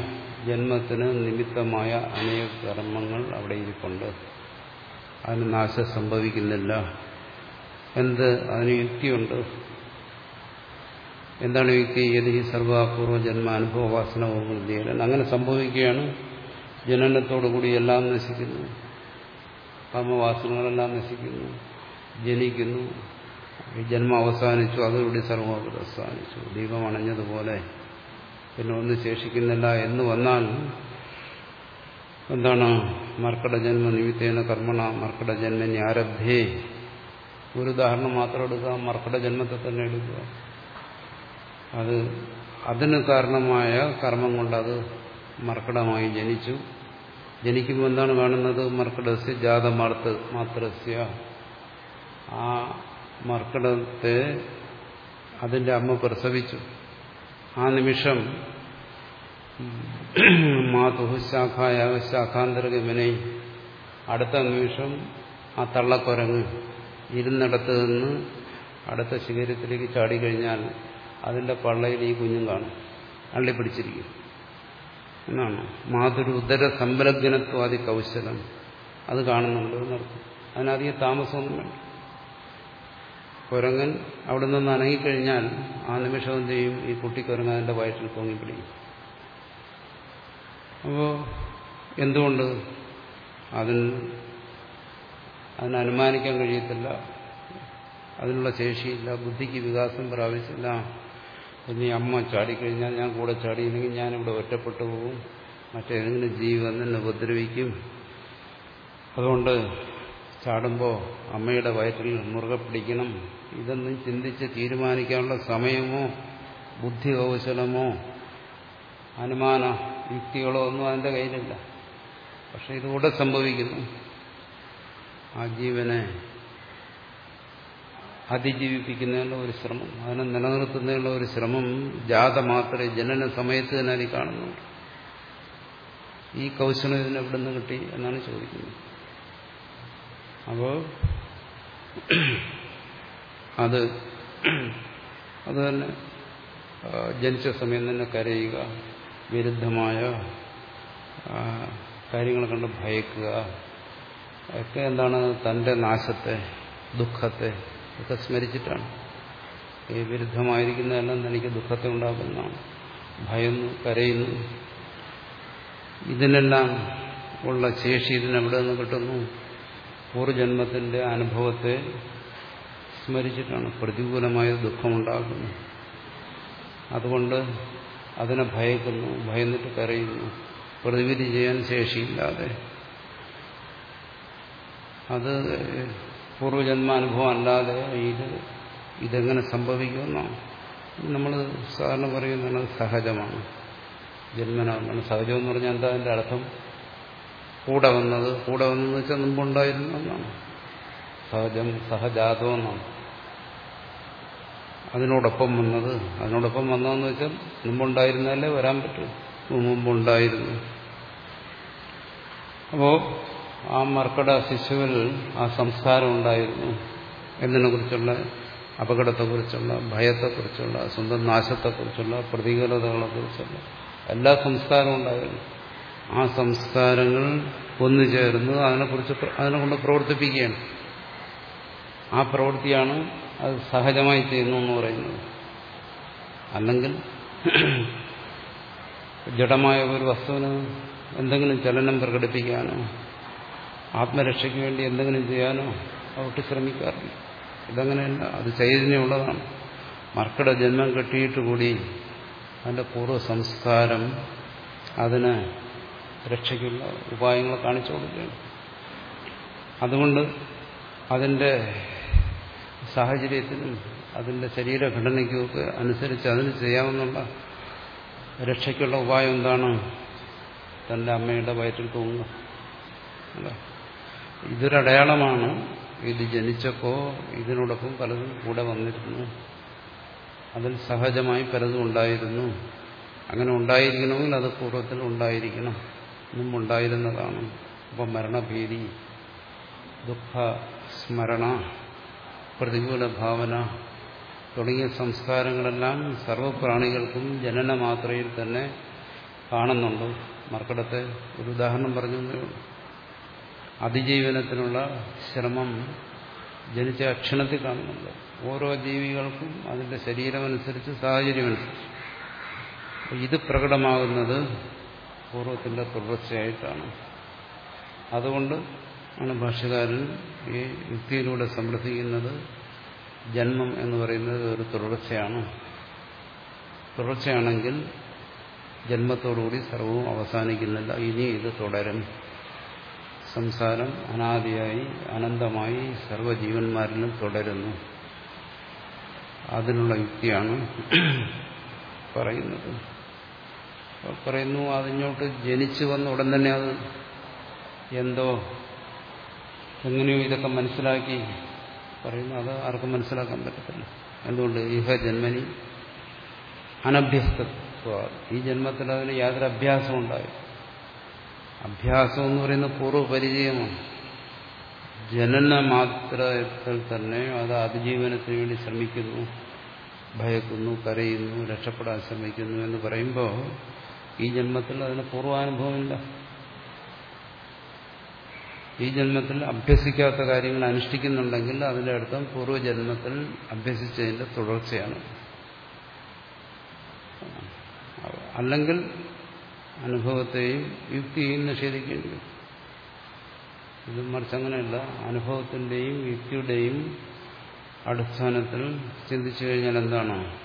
ജന്മത്തിന് നിമിത്തമായ അനേക കർമ്മങ്ങൾ അവിടെ ഇരിപ്പുണ്ട്. അതിന് നാശം സംഭവിക്കുന്നില്ല. എന്ത് അതിന് യുക്തിയുണ്ട്? എന്താണ് യുക്തി? ഏത് ഈ സർവാപൂർവ ജന്മ അനുഭവ വാസന ഓർമ്മ അങ്ങനെ സംഭവിക്കുകയാണ്. ജനനത്തോടുകൂടി എല്ലാം നശിക്കുന്നു. കർമ്മവാസനകളെല്ലാം നശിക്കുന്നു. ജനിക്കുന്നു. ജന്മം അവസാനിച്ചു. അതോടുകൂടി സർവം അവസാനിച്ചു ദീപം അണഞ്ഞതുപോലെ പിന്നെ ഒന്നും ശേഷിക്കുന്നില്ല എന്ന് വന്നാൽ എന്താണ്? മർക്കട ജന്മ നിമിത്തേന കർമ്മണ മർക്കട ജന്മനി ആരബ്ധേ ഒരു ഉദാഹരണം മാത്രം എടുക്കുക മർക്കട ജന്മത്തെ തന്നെ എടുക്കുക. അത് അതിന് കാരണമായ കർമ്മം കൊണ്ട് അത് മർക്കടമായി ജനിച്ചു. ജനിക്കുമ്പോൾ എന്താണ് കാണുന്നത്? മർക്കടസ്യ ജാതമാർത്ത് മാത്രസ്യ. ആ മർക്കടത്തെ അതിന്റെ അമ്മ പ്രസവിച്ചു. ആ നിമിഷം ശാഖായാവ ശാഖാന്തരഗമനെ. അടുത്ത നിമിഷം ആ തള്ളക്കൊരങ്ങ് ഇരുന്നിടത്ത് നിന്ന് അടുത്ത ശിഖരത്തിലേക്ക് ചാടിക്കഴിഞ്ഞാൽ അതിന്റെ പള്ളയിൽ ഈ കുഞ്ഞും കാണും. അള്ളിപ്പിടിച്ചിരിക്കും എന്നാണ്. മാതൊരു ഉദര സംബലഗ്നത്വാദി കൗശലം. അത് കാണുന്നുണ്ട് എന്നർത്ഥം അതിനധികം താമസമൊന്നും വേണ്ട. കുരങ്ങൻ അവിടെ നിന്ന് അനങ്ങിക്കഴിഞ്ഞാൽ ആ നിമിഷം എന്ത് ചെയ്യും? ഈ കുട്ടിക്കുരങ്ങ് അതിന്റെ വയറ്റിൽ പൊങ്ങിപ്പിടിക്കും. അപ്പോൾ എന്തുകൊണ്ട് അതിന് അതിനനുമാനിക്കാൻ കഴിയത്തില്ല? അതിനുള്ള ശേഷിയില്ല ബുദ്ധിക്ക് വികാസം പ്രാപിച്ചില്ല ഇനി അമ്മ ചാടിക്കഴിഞ്ഞാൽ ഞാൻ കൂടെ ചാടിയില്ലെങ്കിൽ ഞാനിവിടെ ഒറ്റപ്പെട്ടു പോകും. മറ്റേതെങ്കിലും ജീവി എന്നെ ഉപദ്രവിക്കും. അതുകൊണ്ട് ചാടുമ്പോൾ അമ്മയുടെ വയറ്റിൽ മുറുകെ പിടിക്കണം. ഇതൊന്നും ചിന്തിച്ച് തീരുമാനിക്കാനുള്ള സമയമോ ബുദ്ധി കൗശലമോ അനുമാന യുക്തികളോ ഒന്നും അതിന്റെ കയ്യിലില്ല. പക്ഷെ ഇതുകൂടെ സംഭവിക്കുന്നു. ആ ജീവനെ അതിജീവിപ്പിക്കുന്നതിനുള്ള ഒരു ശ്രമം അതിനെ നിലനിർത്തുന്നതിനുള്ള ഒരു ശ്രമം ജാത മാത്രമേ ജനന സമയത്ത് തന്നെ അതിൽ കാണുന്നുണ്ട് ഈ കൗശലം ഇതിന് എവിടെ നിന്ന് കിട്ടി എന്നാണ് ചോദിക്കുന്നത്. അപ്പോൾ അത് അത് തന്നെ ജനിച്ച സമയം തന്നെ കരയുക വിരുദ്ധമായ കാര്യങ്ങളെ കണ്ട് ഭയക്കുക. ഒക്കെ എന്താണ് തന്റെ നാശത്തെ ദുഃഖത്തെ ഒക്കെ സ്മരിച്ചിട്ടാണ്. ഈ വിരുദ്ധമായിരിക്കുന്നതെല്ലാം തനിക്ക് ദുഃഖത്തെ ഉണ്ടാക്കുന്നതാണ്. ഭയന്നു കരയുന്നു. ഇതിനെല്ലാം ഉള്ള ശേഷി ഇതിനെവിടെ നിന്ന് കിട്ടുന്നു? പൂർവജന്മത്തിന്റെ അനുഭവത്തെ സ്മരിച്ചിട്ടാണ് പ്രതികൂലമായ ദുഃഖമുണ്ടാകുന്നത്. അതുകൊണ്ട് അതിനെ ഭയക്കുന്നു ഭയന്നിട്ട് കരയുന്നു. പ്രതിവിധി ചെയ്യാൻ ശേഷിയില്ലാതെ. അത് പൂർവജന്മാനുഭവം അല്ലാതെ ഇത് ഇതെങ്ങനെ സംഭവിക്കുമെന്നാണ് നമ്മൾ സാധാരണ പറയുന്നത് സഹജമാണ്. ജന്മനാണ് സഹജം എന്ന് പറഞ്ഞാൽ എന്താ അതിന്റെ അർത്ഥം? കൂടെ വന്നത് കൂടെ വന്നതെന്ന് വെച്ചാൽ മുമ്പുണ്ടായിരുന്നു എന്നാണ്. സഹജം സഹജാതം എന്നാണ്. അതിനോടൊപ്പം വന്നത്. അതിനോടൊപ്പം വന്നതെന്ന് വെച്ചാൽ മുമ്പുണ്ടായിരുന്നല്ലേ വരാൻ പറ്റും. മുമ്പുണ്ടായിരുന്നു. അപ്പോ ആ മർക്കട ശിശുവിൽ ആ സംസ്കാരം ഉണ്ടായിരുന്നു. എന്നതിനെ കുറിച്ചുള്ള അപകടത്തെക്കുറിച്ചുള്ള ഭയത്തെക്കുറിച്ചുള്ള സ്വന്തം നാശത്തെക്കുറിച്ചുള്ള പ്രതികൂലതകളെക്കുറിച്ചുള്ള എല്ലാ സംസ്കാരവും ഉണ്ടായിരുന്നു. ആ സംസ്കാരങ്ങൾ ഒന്നു ചേർന്ന് അതിനെക്കുറിച്ച് അതിനെ കൊണ്ട് പ്രവർത്തിപ്പിക്കുകയാണ്. ആ പ്രവൃത്തിയാണ് അത് സഹജമായി ചെയ്യുന്നു എന്ന് പറയുന്നത് അല്ലെങ്കിൽ ജഡമായ ഒരു വസ്തുവിന് എന്തെങ്കിലും ചലനം പ്രകടിപ്പിക്കാനോ ആത്മരക്ഷയ്ക്ക് വേണ്ടി എന്തെങ്കിലും ചെയ്യാനോ അവർക്ക് ശ്രമിക്കാറില്ല. ഇതങ്ങനെയല്ല അത് ചൈതന്യമുള്ളതാണ്. മർക്കട ജന്മം കെട്ടിയിട്ട് കൂടി അതിന്റെ പൂർവ സംസ്കാരം അതിന് രക്ഷയ്ക്കുള്ള ഉപായങ്ങൾ കാണിച്ചു കൊടുക്കുകയാണ്. അതുകൊണ്ട് അതിന്റെ സാഹചര്യത്തിനും അതിന്റെ ശരീരഘടനയ്ക്കുമൊക്കെ അനുസരിച്ച് അതിന് ചെയ്യാവുന്ന രക്ഷയ്ക്കുള്ള ഉപായം എന്താണ്? തന്റെ അമ്മയുടെ വയറ്റിൽ തൂങ്ങുക അല്ല? ഇതൊരടയാളമാണ് ഇത് ജനിച്ചപ്പോൾ ഇതിനോടൊപ്പം പലതും കൂടെ വന്നിരുന്നു. അതിൽ സഹജമായി പലതും ഉണ്ടായിരുന്നു. അങ്ങനെ ഉണ്ടായിരിക്കണമെങ്കിൽ അത് പൂർവത്തിൽ ഉണ്ടായിരിക്കണം. ഉണ്ടായിരുന്നതാണ്. അപ്പം മരണഭീതി ദുഃഖ സ്മരണ പ്രതികൂല ഭാവന തുടങ്ങിയ സംസ്കാരങ്ങളെല്ലാം സർവപ്രാണികൾക്കും ജനന മാത്രയിൽ തന്നെ കാണുന്നുണ്ട്. മർക്കടത്തെ ഒരു ഉദാഹരണം പറഞ്ഞു അതിജീവനത്തിനുള്ള ശ്രമം ജനിച്ച അക്ഷണത്തിൽ കാണുന്നുണ്ട്. ഓരോ ജീവികൾക്കും അതിന്റെ ശരീരമനുസരിച്ച് സാഹചര്യമനുസരിച്ച് ഇത് പ്രകടമാകുന്നത് പൂർവത്തിന്റെ തുടർച്ചയായിട്ടാണ്. അതുകൊണ്ട് ആണ് ഭാഷകാരൻ. ഈ യുക്തിയിലൂടെ സമർത്ഥിക്കുന്നത് ജന്മം എന്ന് പറയുന്നത് ഒരു തുടർച്ചയാണ്. തുടർച്ചയാണെങ്കിൽ ജന്മത്തോടുകൂടി സർവവും അവസാനിക്കുന്നില്ല. ഇനി ഇത് തുടരും. സംസാരം അനാദിയായി അനന്തമായി സർവജീവന്മാരിലും തുടരുന്നു. അതിനുള്ള യുക്തിയാണ് പറയുന്നത്. പറയുന്നു അതിങ്ങോട്ട് ജനിച്ചു വന്ന ഉടൻ തന്നെ അത് എന്തോ എങ്ങനെയോ ഇതൊക്കെ മനസ്സിലാക്കി പറയുന്നു. അത് ആർക്കും മനസ്സിലാക്കാൻ പറ്റത്തില്ല. എന്തുകൊണ്ട്? ഇഹ ജന്മനി അനഭ്യസ്തത്വ. ഈ ജന്മത്തിൽ അതിന് യാതൊരു അഭ്യാസം ഉണ്ടായി അഭ്യാസം എന്ന് പറയുന്ന പൂർവപരിചയമാണ് ജനന മാത്രത്തിൽ തന്നെ അത് അതിജീവനത്തിന് വേണ്ടി ശ്രമിക്കുന്നു ഭയക്കുന്നു കരയുന്നു രക്ഷപ്പെടാൻ ശ്രമിക്കുന്നു എന്ന് പറയുമ്പോൾ ഈ ജന്മത്തിൽ അതിന് പൂർവാനുഭവമില്ല ഈ ജന്മത്തിൽ അഭ്യസിക്കാത്ത കാര്യങ്ങൾ അനുഷ്ഠിക്കുന്നുണ്ടെങ്കിൽ അതിന്റെ അർത്ഥം പൂർവജന്മത്തിൽ അഭ്യസിച്ചതിന്റെ തുടർച്ചയാണ്. അല്ലെങ്കിൽ അനുഭവത്തെയും യുക്തിയെയും നിഷേധിക്കേണ്ടി വരും. ഇത് മറിച്ച് അങ്ങനെയല്ല അനുഭവത്തിന്റെയും യുക്തിയുടെയും അടിസ്ഥാനത്തിൽ ചിന്തിച്ചു കഴിഞ്ഞാൽ എന്താണ്?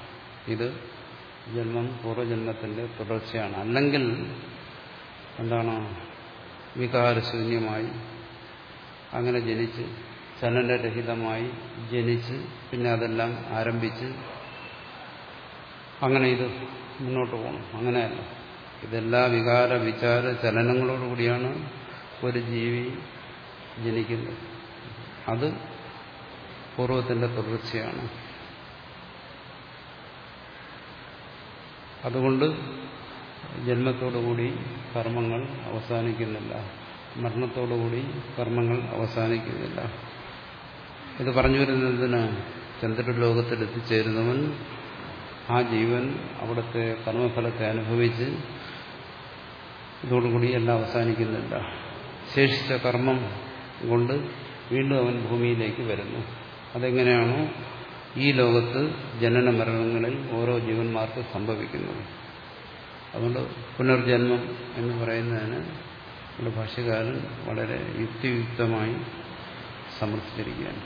ഇത് ജന്മം പൂർവജന്മത്തിന്റെ തുടർച്ചയാണ്. അല്ലെങ്കിൽ എന്താണ്? വികാരശൂന്യമായി അങ്ങനെ ജനിച്ച് ചലനരഹിതമായി ജനിച്ച് പിന്നെ അതെല്ലാം ആരംഭിച്ച് അങ്ങനെ ഇത് മുന്നോട്ട് പോകണം. അങ്ങനെയല്ല. ഇതെല്ലാ വികാര വിചാര ചലനങ്ങളോടുകൂടിയാണ് ഒരു ജീവി ജനിക്കുന്നത്. അത് പൂർവത്തിന്റെ തുടർച്ചയാണ്. അതുകൊണ്ട് ജന്മത്തോടുകൂടി കർമ്മങ്ങൾ അവസാനിക്കുന്നില്ല. മരണത്തോടുകൂടി കർമ്മങ്ങൾ അവസാനിക്കുന്നില്ല. ഇത് പറഞ്ഞു വരുന്നതിന് ചന്ദ്രലോകത്തിൽ എത്തിച്ചേരുന്നവൻ ആ ജീവൻ അവിടുത്തെ കർമ്മഫലത്തെ അനുഭവിച്ച് ഇതോടുകൂടി എല്ലാം അവസാനിക്കുന്നില്ല. ശേഷിച്ച കർമ്മം കൊണ്ട് വീണ്ടും അവൻ ഭൂമിയിലേക്ക് വരുന്നു. അതെങ്ങനെയാണോ ഈ ലോകത്ത് ജനന മരണങ്ങളിൽ ഓരോ ജീവന്മാർക്ക് സംഭവിക്കുന്നത്. അതുകൊണ്ട് പുനർജന്മം എന്ന് പറയുന്നതിന് നമ്മുടെ ഭാഷകാരൻ വളരെ യുക്തിയുക്തമായി സമർത്ഥിച്ചിരിക്കുകയാണ്